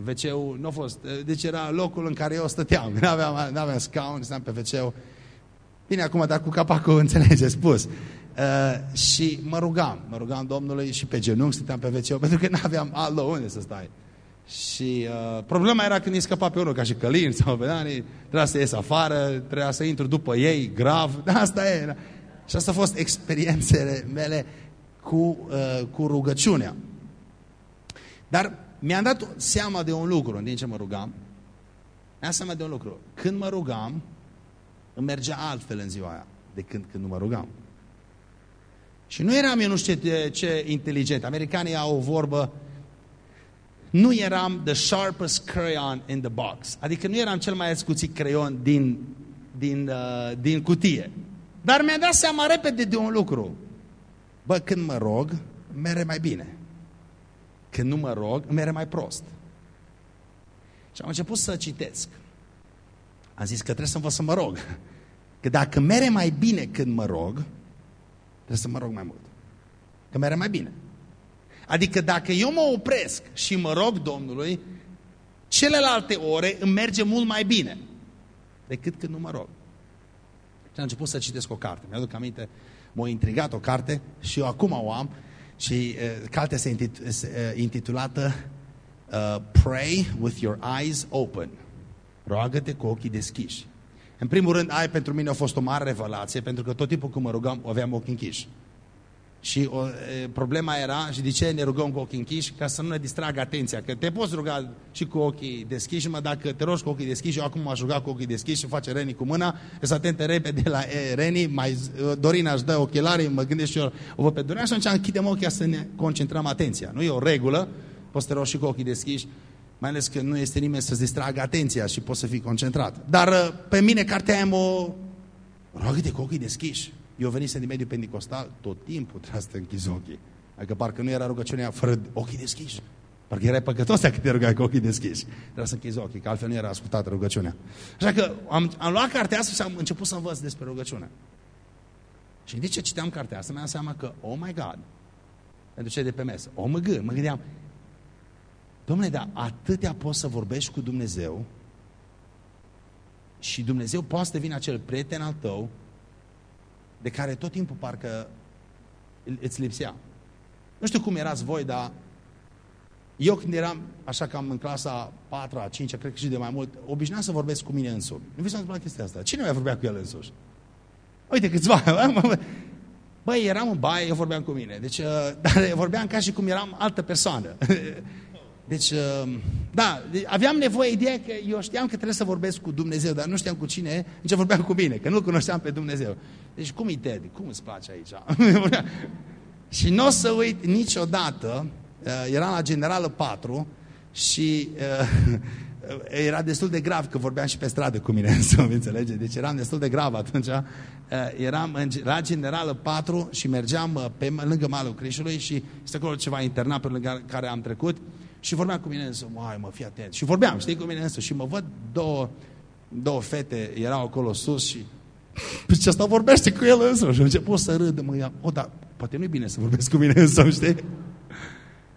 Speaker 1: wc nu a fost, deci era locul în care eu stăteam, nu aveam, aveam scaun, stăteam pe wc Bine, acum, dar cu capacul înțelegeți spus. Uh, și mă rugam, mă rugam Domnului și pe genunchi stăteam pe wc pentru că nu aveam alt loc unde să stai. Și uh, problema era când îi scăpa pe unul ca și călin sau pe dani, trebuia să ies afară, trebuia să intru după ei, grav, asta e. Și asta a fost experiențele mele cu, uh, cu rugăciunea. Dar mi-am dat seama de un lucru în timp ce mă rugam. Mi-am seama de un lucru. Când mă rugam, îmi mergea altfel în ziua aia decât când nu mă rugam. Și nu eram eu nu știu ce, ce inteligent. Americanii au o vorbă nu eram the sharpest crayon in the box. Adică nu eram cel mai ascuțit creion din, din, uh, din cutie. Dar mi-a dat seama repede de un lucru. Bă, când mă rog, mere mai bine. Când nu mă rog, mere mai prost. Și am început să citesc. Am zis că trebuie să învăț să mă rog. Că dacă mere mai bine când mă rog, trebuie să mă rog mai mult. Că mere mai bine. Adică dacă eu mă opresc și mă rog Domnului, celelalte ore îmi merge mult mai bine decât când nu mă rog. Și am început să citesc o carte. Mi-aduc aminte, m-a intrigat o carte și eu acum o am și uh, cartea se intit uh, intitulată uh, Pray with your eyes open. Roagă-te cu ochii deschiși. În primul rând, ai pentru mine a fost o mare revelație, pentru că tot timpul când mă rugam, aveam ochii închiși. Și o, e, problema era, și de ce ne rugăm cu ochii închiși? Ca să nu ne distragă atenția. Că te poți ruga și cu ochii deschiși, mă, dacă te rogi cu ochii deschiși, eu acum m-aș ruga cu ochii deschiși și face Reni cu mâna, să atente repede la e, Reni, mai, Dorina își dă ochelarii, mă gândesc și eu, o văd pe Dorina și atunci închidem ochii să ne concentrăm atenția. Nu e o regulă, poți să te rogi și cu ochii deschiși, mai ales că nu este nimeni să-ți distragă atenția și poți să fii concentrat. Dar uh, pe mine cartea aia mă... Roagă-te cu ochii deschiși. Eu venisem din mediul pentecostal, tot timpul trebuia să te închizi ochii. Adică parcă nu era rugăciunea fără ochii deschiși. Parcă erai păcătos dacă te rugai cu ochii deschiși. Trebuia să închizi ochii, că altfel nu era ascultată rugăciunea. Așa că am, am luat cartea asta și am început să învăț despre rugăciune. Și în ce citeam cartea asta, mi-am seama că, oh my God, pentru cei de pe mesă, oh mă gând, mă gândeam, Domnule, dar atâtea poți să vorbești cu Dumnezeu și Dumnezeu poate să devină acel prieten al tău de care tot timpul parcă îți lipsea. Nu știu cum erați voi, dar eu când eram, așa cam în clasa 4 a 5 cred că și de mai mult, obișnuiam să vorbesc cu mine însumi. Nu vi s-a întâmplat chestia asta. Cine mai vorbea cu el însuși? Uite, câțiva. Băi, eram în baie, eu vorbeam cu mine. Deci, uh, dar vorbeam ca și cum eram altă persoană. Deci, uh, da, aveam nevoie ideea că eu știam că trebuie să vorbesc cu Dumnezeu, dar nu știam cu cine, nici vorbeam cu mine, că nu-L cunoșteam pe Dumnezeu. Deci cum e Ted? Cum îți place aici? și nu o să uit niciodată, uh, eram la Generală 4 și uh, era destul de grav că vorbeam și pe stradă cu mine, să înțelege. Deci eram destul de grav atunci. Eram în, la Generală 4 și mergeam pe lângă malul Crișului și este acolo ceva internat pe lângă care am trecut și vorbeam cu mine însă, mai mă, fii atent. Și vorbeam, știi, cu mine însă. Și mă văd două, două fete, erau acolo sus și... Păi ce asta vorbește cu el însă. Și am început să râd. Mă, ia, o, dar poate nu-i bine să vorbesc cu mine însă, știi?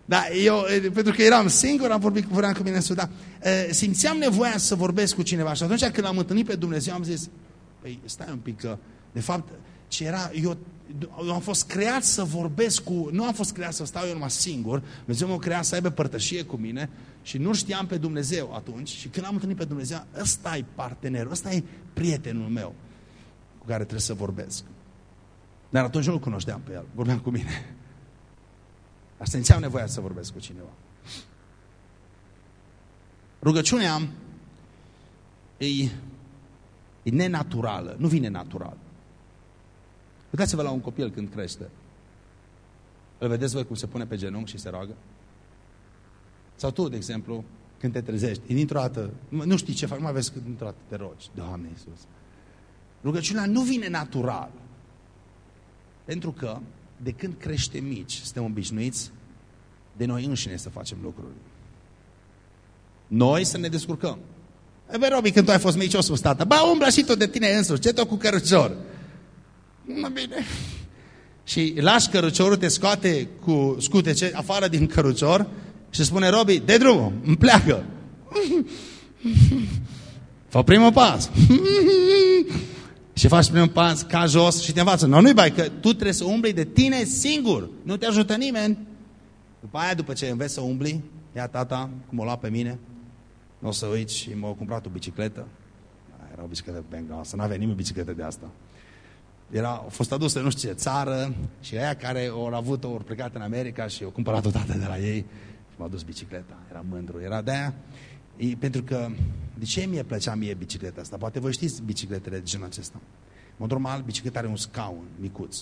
Speaker 1: Da, eu, pentru că eram singur, am vorbit cu cu mine însă, dar simțeam nevoia să vorbesc cu cineva. Și atunci când am întâlnit pe Dumnezeu, am zis, păi stai un pic, că de fapt, ce era, eu eu am fost creat să vorbesc cu, nu am fost creat să stau eu numai singur, Dumnezeu m-a creat să aibă părtășie cu mine și nu știam pe Dumnezeu atunci și când am întâlnit pe Dumnezeu, ăsta e partenerul, ăsta e prietenul meu cu care trebuie să vorbesc. Dar atunci nu-l cunoșteam pe el, vorbeam cu mine. Asta simțeam nevoia să vorbesc cu cineva. Rugăciunea e, e nenaturală, nu vine natural. Uitați-vă la un copil când crește. Îl vedeți voi cum se pune pe genunchi și se roagă? Sau tu, de exemplu, când te trezești, dintr-o dată, nu știi ce faci, mai vezi că dintr-o dată te rogi. Doamne Iisus. Rugăciunea nu vine natural. Pentru că, de când crește mici, suntem obișnuiți de noi înșine să facem lucruri. Noi să ne descurcăm. E, bă, Robi, când tu ai fost mic, ce o spus tata? Ba, umbla și tu de tine însuși, ce tot cu cărucior? Nu bine. Și lași căruciorul, te scoate cu scutece afară din cărucior, Și spune Robi, de drumul, îmi pleacă. Fă primul pas. și faci primul pas ca jos și te învață. Nu, nu-i bai, că tu trebuie să umbli de tine singur. Nu te ajută nimeni. După aia, după ce înveți să umbli, ia tata, cum o lua pe mine, nu o să uiți și m-a cumpărat o bicicletă. Era o bicicletă bengalsă, nu avea nimeni bicicletă de asta. Era, a fost adusă nu știu ce țară și aia care au avut-o, au plecat în America și au cumpărat o dată de la ei și m-a dus bicicleta. Era mândru. Era de-aia, pentru că, de ce mie plăcea mie bicicleta asta? Poate voi știți bicicletele de genul acesta. În normal, bicicleta are un scaun micuț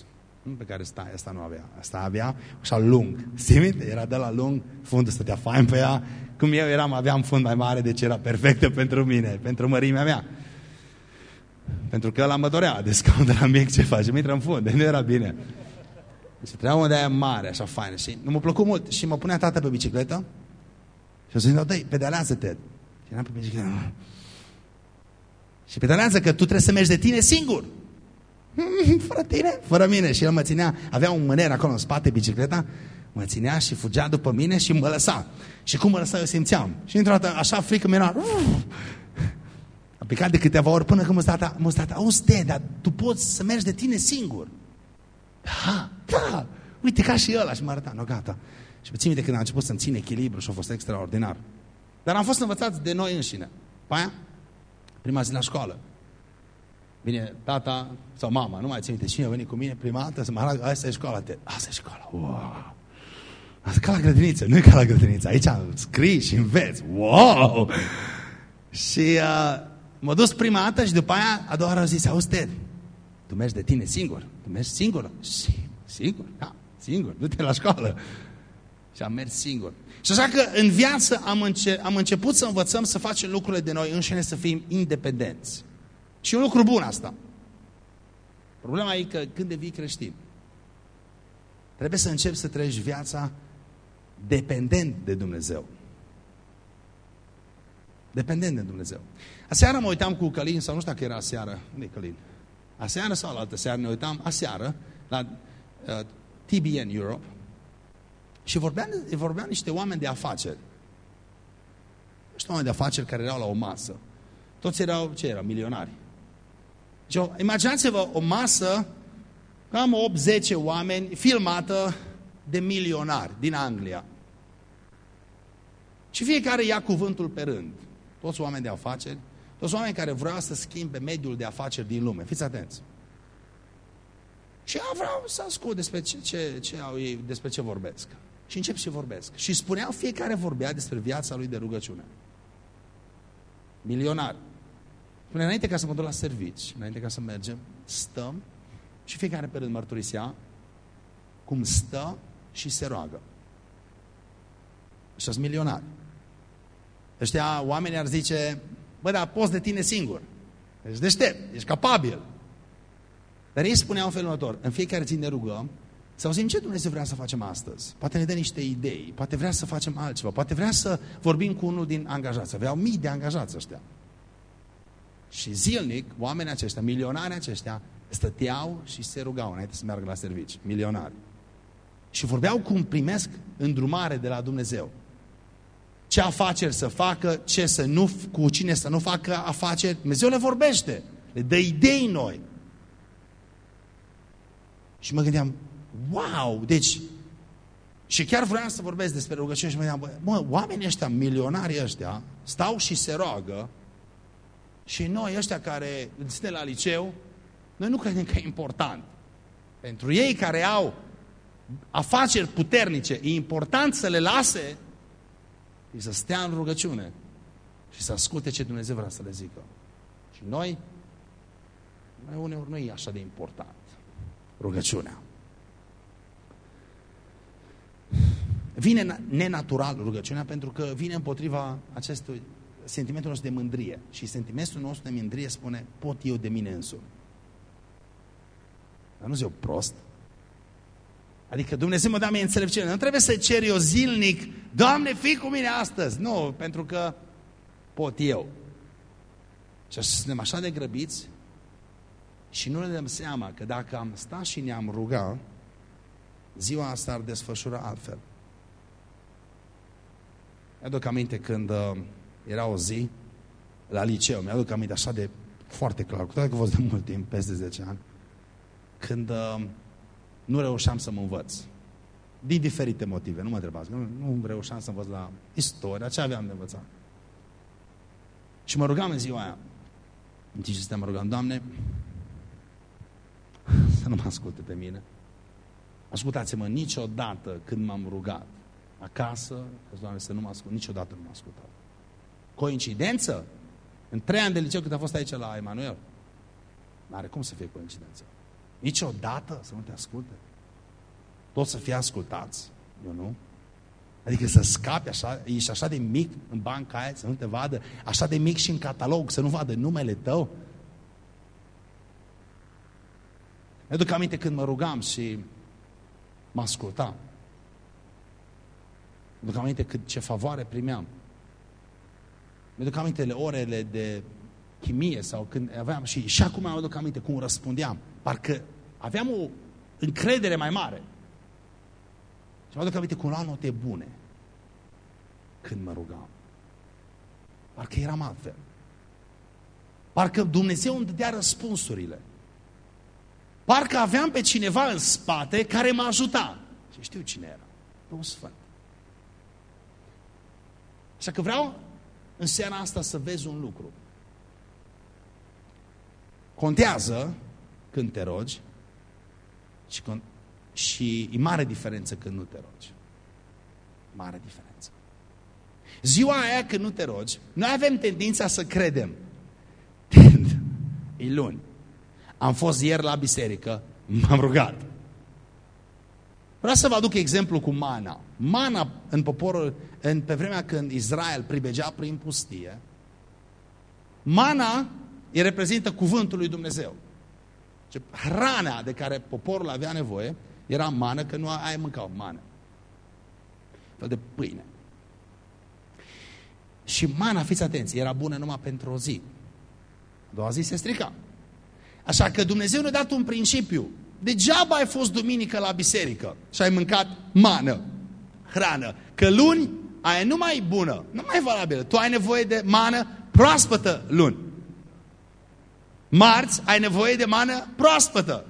Speaker 1: pe care sta, asta nu avea. Asta avea așa lung. Simte? Era de la lung, fundul stătea fain pe ea. Cum eu eram, aveam fund mai mare, deci era perfectă pentru mine, pentru mărimea mea. Pentru că ăla mă dorea de scaun de la mic, ce face? Mi intră în fund, nu era bine. Și trebuia unde aia mare, așa faină. Și nu m-a plăcut mult. Și mă punea tata pe bicicletă și o să zic, dă pedalează-te. Și eram pe bicicletă. Și pedalează că tu trebuie să mergi de tine singur. Fără tine, fără mine. Și el mă ținea, avea un mâner acolo în spate, bicicleta, mă ținea și fugea după mine și mă lăsa. Și cum mă lăsa, eu simțeam. Și într-o dată, așa frică mi era. A picat de câteva ori până când mă stat, mă stat, auzi, te, dar tu poți să mergi de tine singur. Da, da, uite ca și ăla și mă arăta, no, gata. Și țin de când a început să-mi țin echilibru și a fost extraordinar. Dar am fost învățați de noi înșine. Paia, prima zi la școală. Vine tata sau mama, nu mai țin minte cine a venit cu mine prima dată să mă arată, asta e școala, te, asta e școala, wow. Asta ca la grădiniță, nu e ca la grădiniță, aici scrii și înveți, wow. Și uh, m-a dus prima dată și după aia a doua oară a zis, auzi Ted, tu mergi de tine singur, tu mergi singur, singur, da, singur, du-te la școală. Și am mers singur. Și așa că în viață am, înce am început să învățăm să facem lucrurile de noi înșine, să fim independenți. Și e un lucru bun asta. Problema e că când devii creștin, trebuie să începi să trăiești viața dependent de Dumnezeu. Dependent de Dumnezeu. Aseară mă uitam cu Călin, sau nu știu dacă era aseară, unde e Călin? Aseară sau la altă seară ne uitam, aseară, la uh, TBN Europe, și vorbeam, vorbeam niște oameni de afaceri. Niște oameni de afaceri care erau la o masă. Toți erau, ce erau? Milionari. Deci, imaginați-vă o masă, cam 8-10 oameni, filmată de milionari din Anglia. Și fiecare ia cuvântul pe rând. Toți oameni de afaceri, toți oameni care vreau să schimbe mediul de afaceri din lume. Fiți atenți. Și eu vreau să ascult despre ce, ce, ce au ei, despre ce vorbesc. Și încep și vorbesc. Și spuneau, fiecare vorbea despre viața lui de rugăciune. Milionar. Până înainte ca să mă duc la servici, înainte ca să mergem, stăm și fiecare pe rând mărturisea cum stă și se roagă. Ăștia sunt milionari. Ăștia oamenii ar zice, bă, dar poți de tine singur. Ești deștept, ești capabil. Dar ei spuneau în felul următor, în fiecare zi ne rugăm să auzim ce Dumnezeu vrea să facem astăzi. Poate ne dă niște idei, poate vrea să facem altceva, poate vrea să vorbim cu unul din angajați. Aveau mii de angajați ăștia. Și zilnic, oamenii aceștia, milionari aceștia, stăteau și se rugau înainte să meargă la servici. Milionari. Și vorbeau cum primesc îndrumare de la Dumnezeu. Ce afaceri să facă, ce să nu, cu cine să nu facă afaceri. Dumnezeu le vorbește. Le dă idei noi. Și mă gândeam, wow, deci și chiar vreau să vorbesc despre rugăciune și mă gândeam, mă, oamenii ăștia, milionari ăștia, stau și se roagă și noi ăștia care suntem la liceu, noi nu credem că e important. Pentru ei care au afaceri puternice, e important să le lase și să stea în rugăciune și să asculte ce Dumnezeu vrea să le zică. Și noi, noi uneori nu e așa de important rugăciunea. Vine nenatural rugăciunea pentru că vine împotriva acestui sentimentul nostru de mândrie. Și sentimentul nostru de mândrie spune, pot eu de mine însumi. Dar nu zic eu prost. Adică Dumnezeu mă dă mie înțelepciune. Nu trebuie să cer eu zilnic, Doamne, fii cu mine astăzi. Nu, pentru că pot eu. Și suntem așa de grăbiți și nu ne dăm seama că dacă am stat și ne-am rugat, ziua asta ar desfășura altfel. Mi-aduc aminte când uh, era o zi la liceu, mi-aduc aminte așa de foarte clar, cu toate că fost de mult timp, peste 10 ani, când uh, nu reușeam să mă învăț. Din diferite motive, nu mă întrebați. Nu, nu reușeam să învăț la istoria, ce aveam de învățat. Și mă rugam în ziua aia. În timp ce stăteam, mă rugam, Doamne, să nu mă asculte pe mine. Ascultați-mă, niciodată când m-am rugat acasă, Doamne, să nu mă ascult, niciodată nu m-a ascultat. Coincidență? În trei ani de liceu cât a fost aici la Emanuel. Nu are cum să fie coincidență. Niciodată să nu te asculte. Toți să fie ascultați. Eu nu. Adică să scapi așa, ești așa de mic în banca aia, să nu te vadă, așa de mic și în catalog, să nu vadă numele tău. Mi-aduc aminte când mă rugam și mă ascultam. Mi-aduc aminte cât ce favoare primeam. Mi-aduc aminte orele de chimie sau când aveam și, și acum mă aduc aminte cum răspundeam. Parcă aveam o încredere mai mare. Și mă aduc aminte cum luam note bune când mă rugam. Parcă eram altfel. Parcă Dumnezeu îmi dădea răspunsurile. Parcă aveam pe cineva în spate care mă ajuta. Și știu cine era. Duhul Sfânt. Așa că vreau în seara asta să vezi un lucru. Contează când te rogi și, și e mare diferență când nu te rogi. Mare diferență. Ziua aia când nu te rogi, noi avem tendința să credem. e luni. Am fost ieri la biserică, m-am rugat. Vreau să vă aduc exemplu cu mana. Mana în poporul, în, pe vremea când Israel pribegea prin pustie, mana îi reprezintă cuvântul lui Dumnezeu. Ce hrana de care poporul avea nevoie era mană, că nu ai mâncau mană. Fel de pâine. Și mana, fiți atenți, era bună numai pentru o zi. A doua zi se strica. Așa că Dumnezeu ne-a dat un principiu. Degeaba ai fost duminică la biserică și ai mâncat mană, hrană. Că luni aia nu mai bună, nu mai valabilă. Tu ai nevoie de mană proaspătă luni. Marți ai nevoie de mană proaspătă.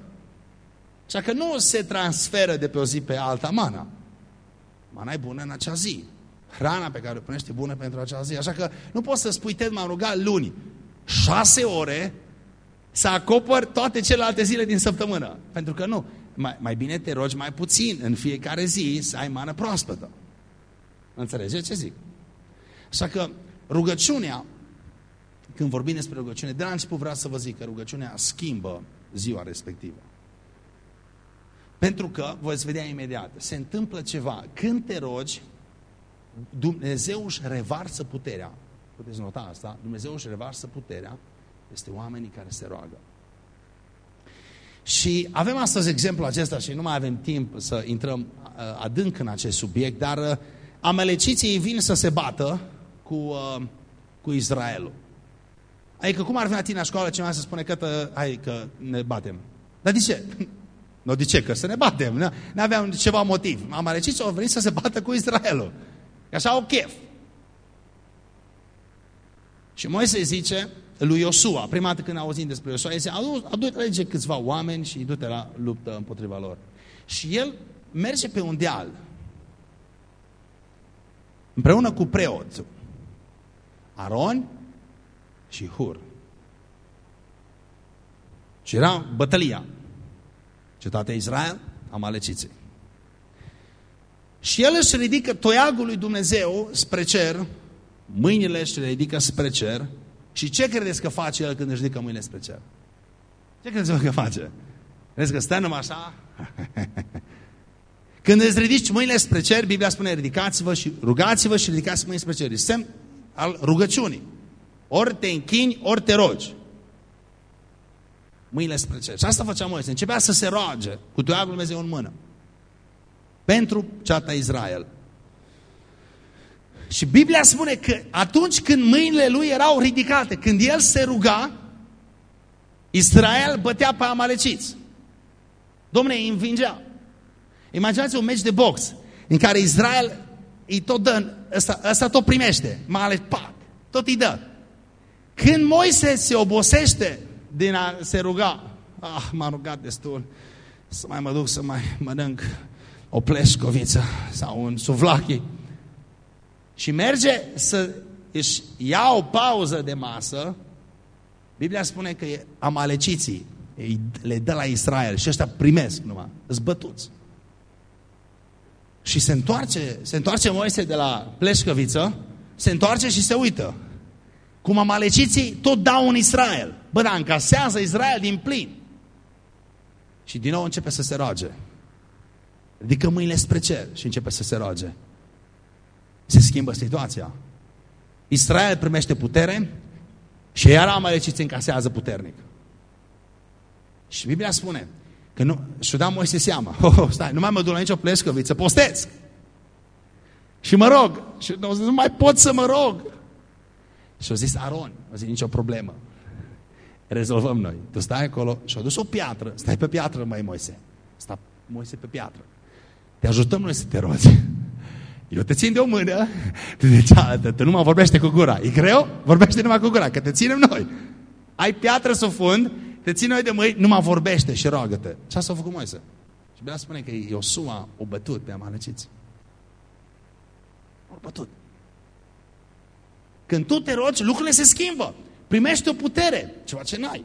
Speaker 1: Așa că nu se transferă de pe o zi pe alta mana. Mana e bună în acea zi. Hrana pe care o punește bună pentru acea zi. Așa că nu poți să spui, Ted, m-am rugat luni. Șase ore să acopăr toate celelalte zile din săptămână. Pentru că nu. Mai, mai bine te rogi mai puțin în fiecare zi să ai mană proaspătă. Înțelegeți ce zic? Așa că rugăciunea, când vorbim despre rugăciune, de la început vreau să vă zic că rugăciunea schimbă ziua respectivă. Pentru că, voi vedea imediat, se întâmplă ceva. Când te rogi, Dumnezeu își revarsă puterea. Puteți nota asta? Dumnezeu își revarsă puterea este oamenii care se roagă. Și avem astăzi exemplul acesta și nu mai avem timp să intrăm uh, adânc în acest subiect, dar uh, ameleciții vin să se bată cu, uh, cu Israelul. Adică cum ar fi la tine la școală cineva să spune că, hai că ne batem. Dar de ce? Nu, de ce? Că să ne batem. Nu aveam ceva motiv. Amaleciții au venit să se bată cu Israelul. Așa o chef. Și Moise zice, lui Iosua. Prima dată când auzim despre Iosua, el zice, adu-te alege câțiva oameni și du-te la luptă împotriva lor. Și el merge pe un deal împreună cu preotul Aron și Hur. Și era bătălia. Cetatea Israel, amaleciții. Și el își ridică toiagul lui Dumnezeu spre cer, mâinile își ridică spre cer și ce credeți că face el când își ridică mâinile spre cer? Ce credeți că face? Credeți că stă numai așa? când îți ridici mâinile spre cer, Biblia spune ridicați-vă și rugați-vă și ridicați mâinile spre cer. Semn al rugăciunii. Ori te închini, ori te rogi. Mâinile spre cer. Și asta făcea Moise. Începea să se roage cu toiagul Dumnezeu în mână. Pentru ceata Israel. Și Biblia spune că atunci când mâinile lui erau ridicate, când el se ruga, Israel bătea pe amaleciți. Domne, îi învingea. Imaginați un meci de box în care Israel îi tot dă, ăsta, ăsta tot primește, mai ales, pac, tot îi dă. Când Moise se obosește din a se ruga, ah, m-a rugat destul, să mai mă duc să mai mănânc o pleșcoviță sau un suvlachi. Și merge să își ia o pauză de masă, Biblia spune că amaleciții le dă la Israel și ăștia primesc numai, zbătuți. Și se întoarce, se întoarce Moise de la pleșcăviță, se întoarce și se uită. Cum amaleciții tot dau în Israel. Bă, dar încasează Israel din plin. Și din nou începe să se roage. Ridică mâinile spre cer și începe să se roage. Se schimbă situația. Israel primește putere și iar amaleciții încasează puternic. Și Biblia spune că nu, și-o da Moise seama. Oh, oh, stai, nu mai mă duc la nicio pleșcăviță, postesc. Și mă rog. Și nu mai pot să mă rog. Și-a zis Aron, a zis nicio problemă. Rezolvăm noi. Tu stai acolo și a dus o piatră. Stai pe piatră, mai Moise. Sta Moise pe piatră. Te ajutăm noi să te rogi. Eu te țin de o mână, tu de cealaltă, tu nu mă vorbește cu gura. E greu? Vorbește numai cu gura, că te ținem noi. Ai piatră sub fund, te țin noi de mâini, nu mă vorbește și roagă-te. Ce a făcut Moise? Și Biblia spune că Iosua o bătut pe amaleciți. O bătut. Când tu te rogi, lucrurile se schimbă. Primești o putere, ceva ce n-ai.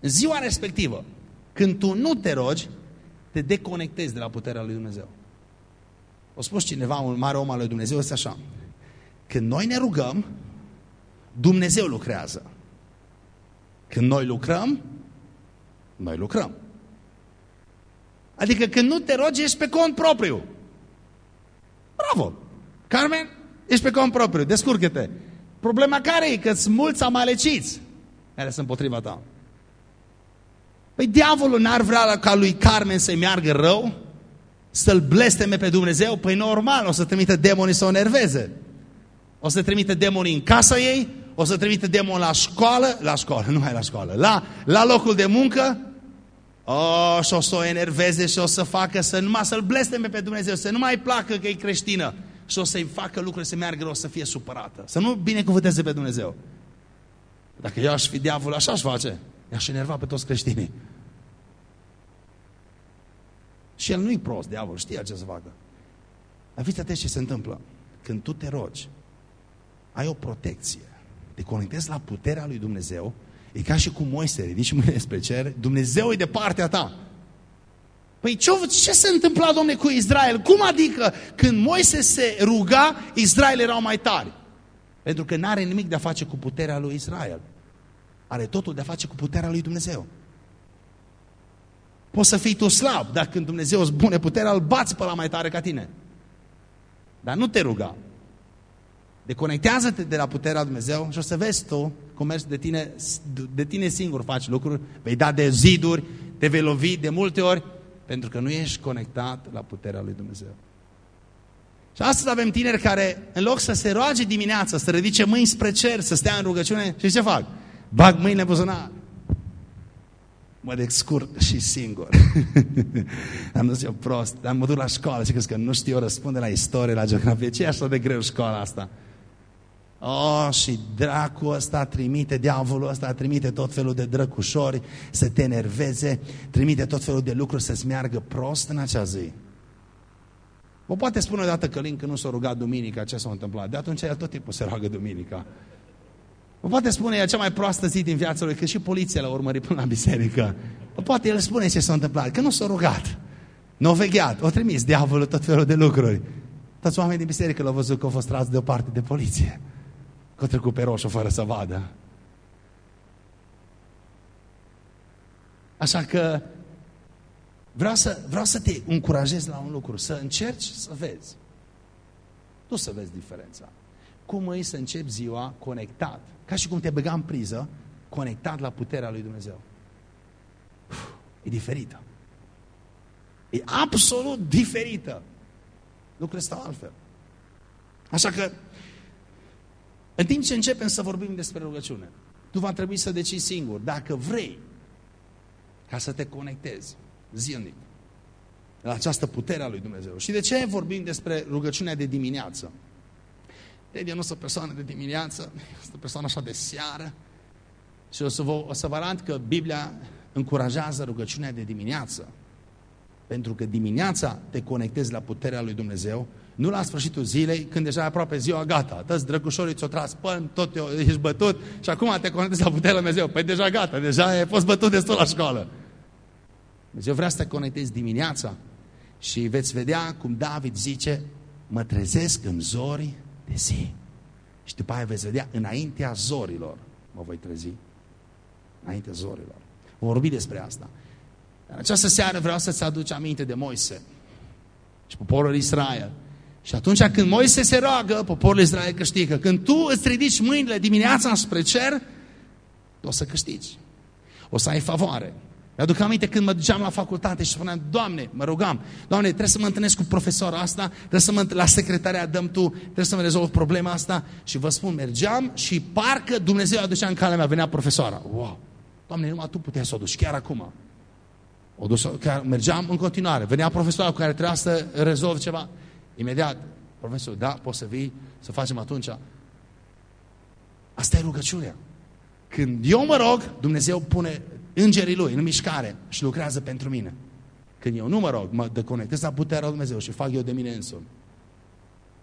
Speaker 1: În ziua respectivă, când tu nu te rogi, te deconectezi de la puterea lui Dumnezeu. O spus cineva, un mare om al lui Dumnezeu, este așa. Când noi ne rugăm, Dumnezeu lucrează. Când noi lucrăm, noi lucrăm. Adică când nu te rogi, ești pe cont propriu. Bravo! Carmen, ești pe cont propriu, descurcă-te. Problema care e? Că sunt mulți amaleciți care sunt împotriva ta. Păi diavolul n-ar vrea ca lui Carmen să-i meargă rău? Să-l blesteme pe Dumnezeu? Păi normal, o să trimită demonii să o nerveze. O să trimite demonii în casa ei, o să trimite demonii la școală, la școală, nu mai la școală, la, la locul de muncă, oh, și o să o enerveze și o să facă să numai să-l blesteme pe Dumnezeu, să nu mai placă că e creștină și o să-i facă lucrurile să meargă o să fie supărată. Să nu binecuvânteze pe Dumnezeu. Dacă eu aș fi diavolul, așa aș face. I-aș enerva pe toți creștinii. Și el nu-i prost, diavol, știe ce să facă. Dar fiți atenți ce se întâmplă. Când tu te rogi, ai o protecție. Te conectezi la puterea lui Dumnezeu, e ca și cum Moise, ridici mâinile spre cer, Dumnezeu e de partea ta. Păi ce, ce se întâmpla, domne, cu Israel? Cum adică când Moise se ruga, Israel erau mai tari? Pentru că nu are nimic de a face cu puterea lui Israel. Are totul de a face cu puterea lui Dumnezeu. Poți să fii tu slab, dar când Dumnezeu îți bune puterea, îl bați pe la mai tare ca tine. Dar nu te ruga. Deconectează-te de la puterea lui Dumnezeu și o să vezi tu cum mergi de tine, de tine singur faci lucruri, vei da de ziduri, te vei lovi de multe ori, pentru că nu ești conectat la puterea lui Dumnezeu. Și astăzi avem tineri care, în loc să se roage dimineața, să ridice mâini spre cer, să stea în rugăciune, și ce fac? Bag mâinile în buzunar. Mă dec scurt și singur. am zis eu prost, dar mă duc la școală și că nu știu eu răspunde la istorie, la geografie. Ce e așa de greu școala asta? Oh, și dracul ăsta trimite, diavolul ăsta trimite tot felul de drăcușori să te enerveze, trimite tot felul de lucruri să-ți meargă prost în acea zi. Vă poate spune odată Călin că nu s-a rugat duminica ce s-a întâmplat. De atunci el tot timpul se roagă duminica. Vă poate spune ea cea mai proastă zi din viața lui, că și poliția l-a urmărit până la biserică. Vă poate el spune ce s-a întâmplat, că nu s-a rugat. Nu a vegheat, o trimis diavolul tot felul de lucruri. Toți oamenii din biserică l-au văzut că au fost trați deoparte de poliție. Că a trecut pe roșu fără să vadă. Așa că vreau să, vreau să te încurajez la un lucru, să încerci să vezi. Tu să vezi diferența. Cum îi să începi ziua conectat, ca și cum te băga în priză, conectat la puterea lui Dumnezeu. Uf, e diferită. E absolut diferită. Lucrurile stau altfel. Așa că în timp ce începem să vorbim despre rugăciune, tu va trebui să decizi singur dacă vrei ca să te conectezi zilnic la această putere a lui Dumnezeu. Și de ce vorbim despre rugăciunea de dimineață? Edi, eu nu sunt persoană de dimineață, sunt o persoană așa de seară. Și o să, vă, o să vă arăt că Biblia încurajează rugăciunea de dimineață. Pentru că dimineața te conectezi la puterea lui Dumnezeu, nu la sfârșitul zilei, când deja e aproape ziua gata. Tăți drăgușorii ți-o tras pân, tot ești bătut și acum te conectezi la puterea lui Dumnezeu. Păi deja gata, deja ai fost bătut destul la școală. Dumnezeu vrea să te conectezi dimineața și veți vedea cum David zice, mă trezesc în zori de zi. Și după aia veți vedea, înaintea zorilor mă voi trezi. Înaintea zorilor. Vom vorbi despre asta. În această seară vreau să-ți aduci aminte de Moise și poporul Israel. Și atunci când Moise se roagă, poporul Israel câștigă. Când tu îți ridici mâinile dimineața spre cer, o să câștigi. O să ai favoare. Mi-aduc aminte când mă duceam la facultate și spuneam, Doamne, mă rugam, Doamne, trebuie să mă întâlnesc cu profesora asta, trebuie să mă la secretarea dăm Tu, trebuie să mă rezolv problema asta. Și vă spun, mergeam și parcă Dumnezeu aducea în calea mea, venea profesoara. Wow! Doamne, numai Tu puteai să o duci, chiar acum. O dus, chiar, mergeam în continuare. Venea profesoara cu care trebuia să rezolv ceva. Imediat, profesor, da, poți să vii, să facem atunci. Asta e rugăciunea. Când eu mă rog, Dumnezeu pune îngerii lui în mișcare și lucrează pentru mine. Când eu nu mă rog, mă deconectez la puterea lui Dumnezeu și fac eu de mine însumi.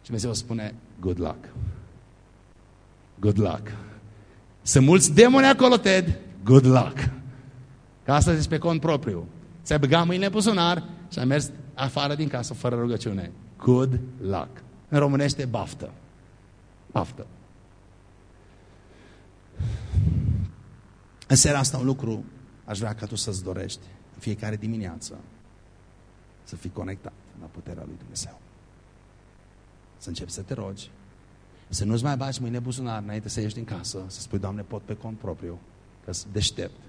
Speaker 1: Și Dumnezeu spune, good luck. Good luck. Sunt mulți demoni acolo, Ted. Good luck. Că asta este pe cont propriu. Ți-ai băgat mâinile în buzunar și ai mers afară din casă fără rugăciune. Good luck. În românește, baftă. Baftă. În seara asta un lucru aș vrea ca tu să-ți dorești în fiecare dimineață să fii conectat la puterea lui Dumnezeu. Să începi să te rogi, să nu-ți mai bagi mâine buzunar înainte să ieși din casă, să spui, Doamne, pot pe cont propriu, că sunt deștept,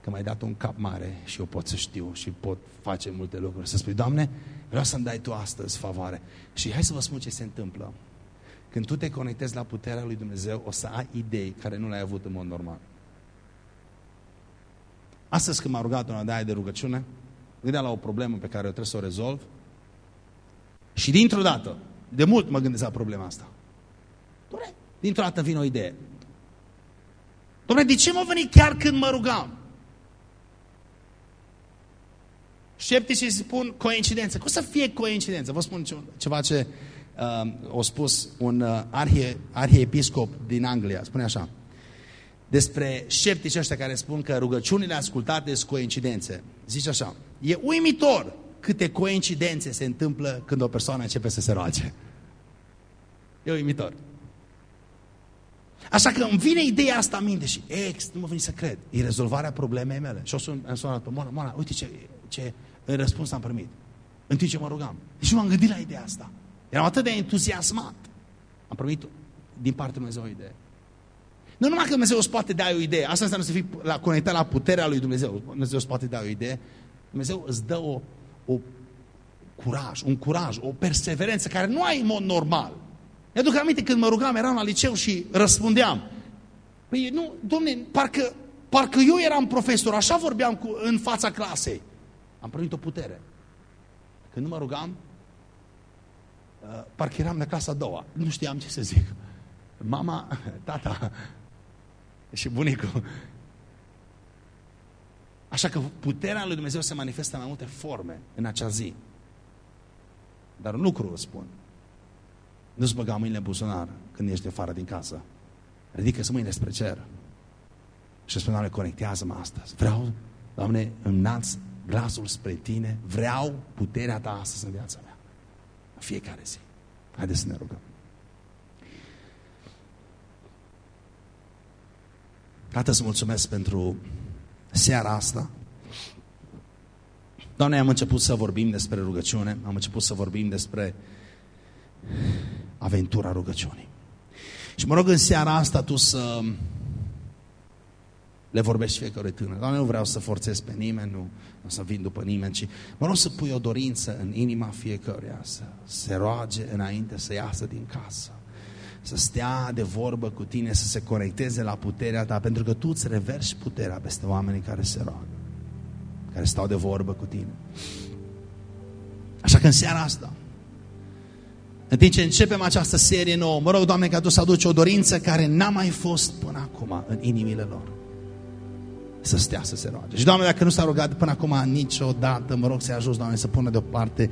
Speaker 1: că m-ai dat un cap mare și eu pot să știu și pot face multe lucruri. Să spui, Doamne, vreau să-mi dai Tu astăzi favoare. Și hai să vă spun ce se întâmplă. Când tu te conectezi la puterea lui Dumnezeu, o să ai idei care nu le-ai avut în mod normal. Astăzi când m-a rugat una de de rugăciune, gândea la o problemă pe care o trebuie să o rezolv și dintr-o dată, de mult mă gândesc la problema asta. Doamne, dintr-o dată vine o idee. Doamne, de ce mă venit chiar când mă rugam? Scepticii spun coincidență. Cum să fie coincidență? Vă spun ceva ce uh, a spus un uh, arhie, arhiepiscop din Anglia. Spune așa despre sceptici ăștia care spun că rugăciunile ascultate sunt coincidențe. Zice așa, e uimitor câte coincidențe se întâmplă când o persoană începe să se roage. E uimitor. Așa că îmi vine ideea asta în minte și ex, nu mă veni să cred. E rezolvarea problemei mele. Și o sun, am sunat pe Mona, Mona, uite ce, ce în răspuns am primit. În timp ce mă rugam. Deci nu m-am gândit la ideea asta. Eram atât de entuziasmat. Am primit din partea Dumnezeu o idee. Nu numai că Dumnezeu îți poate da o idee, asta înseamnă să fii la, conectat la puterea lui Dumnezeu. Dumnezeu îți poate da o idee. Dumnezeu îți dă o, o curaj, un curaj, o perseverență care nu ai în mod normal. Mi-aduc aminte când mă rugam, eram la liceu și răspundeam. Păi nu, domne, parcă, parcă eu eram profesor, așa vorbeam cu, în fața clasei. Am primit o putere. Când nu mă rugam, uh, parcă eram la clasa a doua. Nu știam ce să zic. Mama, tata, și bunicul. Așa că puterea lui Dumnezeu se manifestă în mai multe forme în acea zi. Dar un lucru vă spun. Nu-ți băga mâinile în buzunar când ești afară din casă. Ridică-ți mâinile spre cer. Și spune, Doamne, conectează-mă astăzi. Vreau, Doamne, înalți glasul spre Tine. Vreau puterea Ta astăzi în viața mea. În fiecare zi. Haideți să ne rugăm. Tată, să mulțumesc pentru seara asta. Doamne, am început să vorbim despre rugăciune, am început să vorbim despre aventura rugăciunii. Și mă rog în seara asta Tu să le vorbești fiecare tânăr. Doamne, nu vreau să forțez pe nimeni, nu, nu să vin după nimeni, ci mă rog să pui o dorință în inima fiecăruia, să se roage înainte să iasă din casă să stea de vorbă cu tine, să se conecteze la puterea ta, pentru că tu îți reversi puterea peste oamenii care se roagă, care stau de vorbă cu tine. Așa că în seara asta, în timp ce începem această serie nouă, mă rog, Doamne, ca Tu să aduci o dorință care n-a mai fost până acum în inimile lor. Să stea să se roage. Și, Doamne, dacă nu s-a rugat până acum niciodată, mă rog să-i ajut, Doamne, să pună deoparte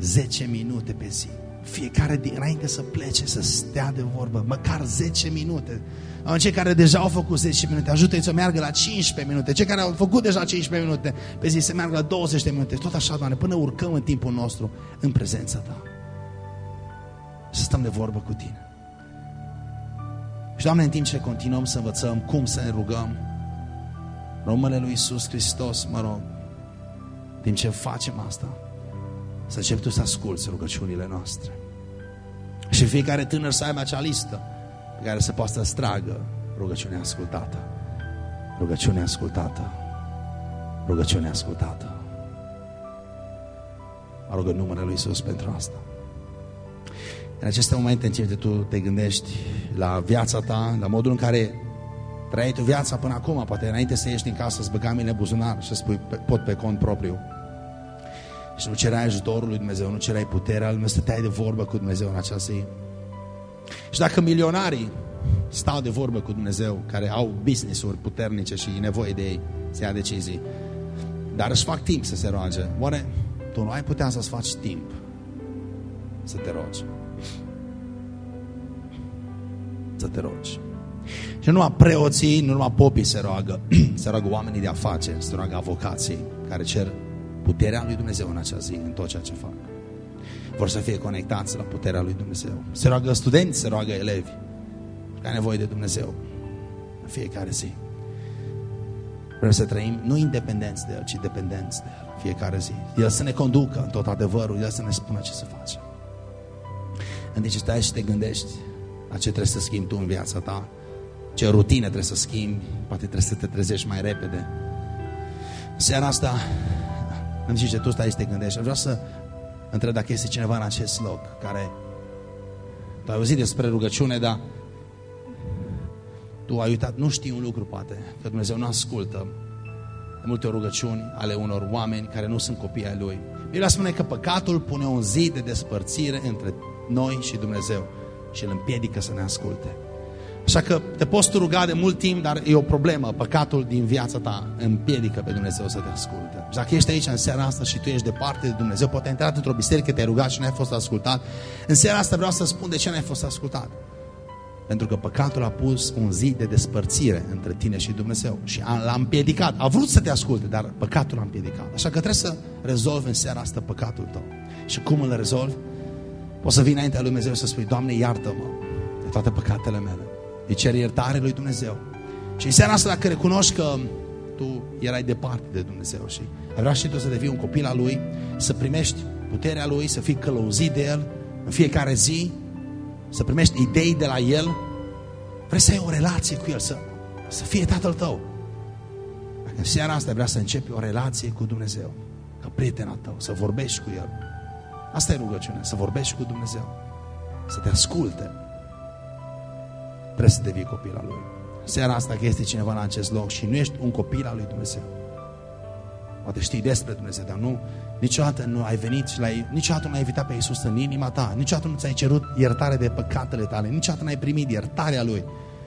Speaker 1: 10 minute pe zi. Fiecare dinainte să plece, să stea de vorbă, măcar 10 minute. În cei care deja au făcut 10 minute, ajută-i să meargă la 15 minute. Cei care au făcut deja 15 minute, pe zi să meargă la 20 de minute. Tot așa, Doamne, până urcăm în timpul nostru în prezența Ta să stăm de vorbă cu Tine. Și, Doamne, în timp ce continuăm să învățăm cum să ne rugăm, numele Lui Iisus Hristos, mă rog, din ce facem asta, să începi Tu să asculți rugăciunile noastre. Și fiecare tânăr să aibă acea listă pe care să poată să stragă rugăciunea ascultată. Rugăciunea ascultată. Rugăciunea ascultată. Mă rog în numele Lui Iisus pentru asta. În aceste momente în ce tu te gândești la viața ta, la modul în care trăiai tu viața până acum, poate înainte să ieși din casă, să băga mine buzunar și să spui pot pe cont propriu. Și nu cerai ajutorul lui Dumnezeu, nu cerai puterea lui Dumnezeu, stăteai de vorbă cu Dumnezeu în acea zi. Și dacă milionarii stau de vorbă cu Dumnezeu, care au business-uri puternice și e nevoie de ei să ia decizii, dar își fac timp să se roage, oare tu nu ai putea să-ți faci timp să te rogi? să te rogi. Și nu numai preoții, nu numai popii se roagă, se roagă oamenii de afaceri, se roagă avocații care cer puterea lui Dumnezeu în acea zi, în tot ceea ce fac. Vor să fie conectați la puterea lui Dumnezeu. Se roagă studenți, se roagă elevi. Care ai nevoie de Dumnezeu în fiecare zi. Vrem să trăim nu independenți de El, ci dependenți de El fiecare zi. El să ne conducă în tot adevărul, El să ne spună ce să facem. În ce stai și te gândești la ce trebuie să schimbi tu în viața ta, ce rutine trebuie să schimbi, poate trebuie să te trezești mai repede. Seara asta, îmi zice, tu stai și te gândești. Vreau să întreb dacă este cineva în acest loc care tu ai auzit despre rugăciune, dar tu ai uitat, nu știi un lucru poate, că Dumnezeu nu ascultă de multe rugăciuni ale unor oameni care nu sunt copii ai Lui. Biblia spune că păcatul pune un zid de despărțire între noi și Dumnezeu și îl împiedică să ne asculte. Așa că te poți tu ruga de mult timp, dar e o problemă. Păcatul din viața ta împiedică pe Dumnezeu să te asculte. Și dacă ești aici în seara asta și tu ești departe de Dumnezeu, poate ai intrat într-o biserică, te-ai rugat și nu ai fost ascultat. În seara asta vreau să spun de ce nu ai fost ascultat. Pentru că păcatul a pus un zid de despărțire între tine și Dumnezeu. Și l-a împiedicat. A vrut să te asculte, dar păcatul l-a împiedicat. Așa că trebuie să rezolvi în seara asta păcatul tău. Și cum îl rezolvi? Poți să vii înaintea lui Dumnezeu să spui, Doamne, iartă-mă de toate păcatele mele. Îi cer iertare lui Dumnezeu. Și în seara asta, dacă recunoști că tu erai departe de Dumnezeu și ai vrea și tu să devii un copil al Lui, să primești puterea Lui, să fii călăuzit de El în fiecare zi, să primești idei de la El, vrei să ai o relație cu El, să, să fie Tatăl tău. Dacă în seara asta vrea să începi o relație cu Dumnezeu, ca prietena tău, să vorbești cu El, Asta e rugăciunea, să vorbești cu Dumnezeu, să te asculte. Trebuie să devii copil al Lui. Seara asta că este cineva în acest loc și nu ești un copil al Lui Dumnezeu. Poate știi despre Dumnezeu, dar nu, niciodată nu ai venit și l-ai, niciodată nu ai invitat pe Iisus în inima ta, niciodată nu ți-ai cerut iertare de păcatele tale, niciodată nu ai primit iertarea Lui.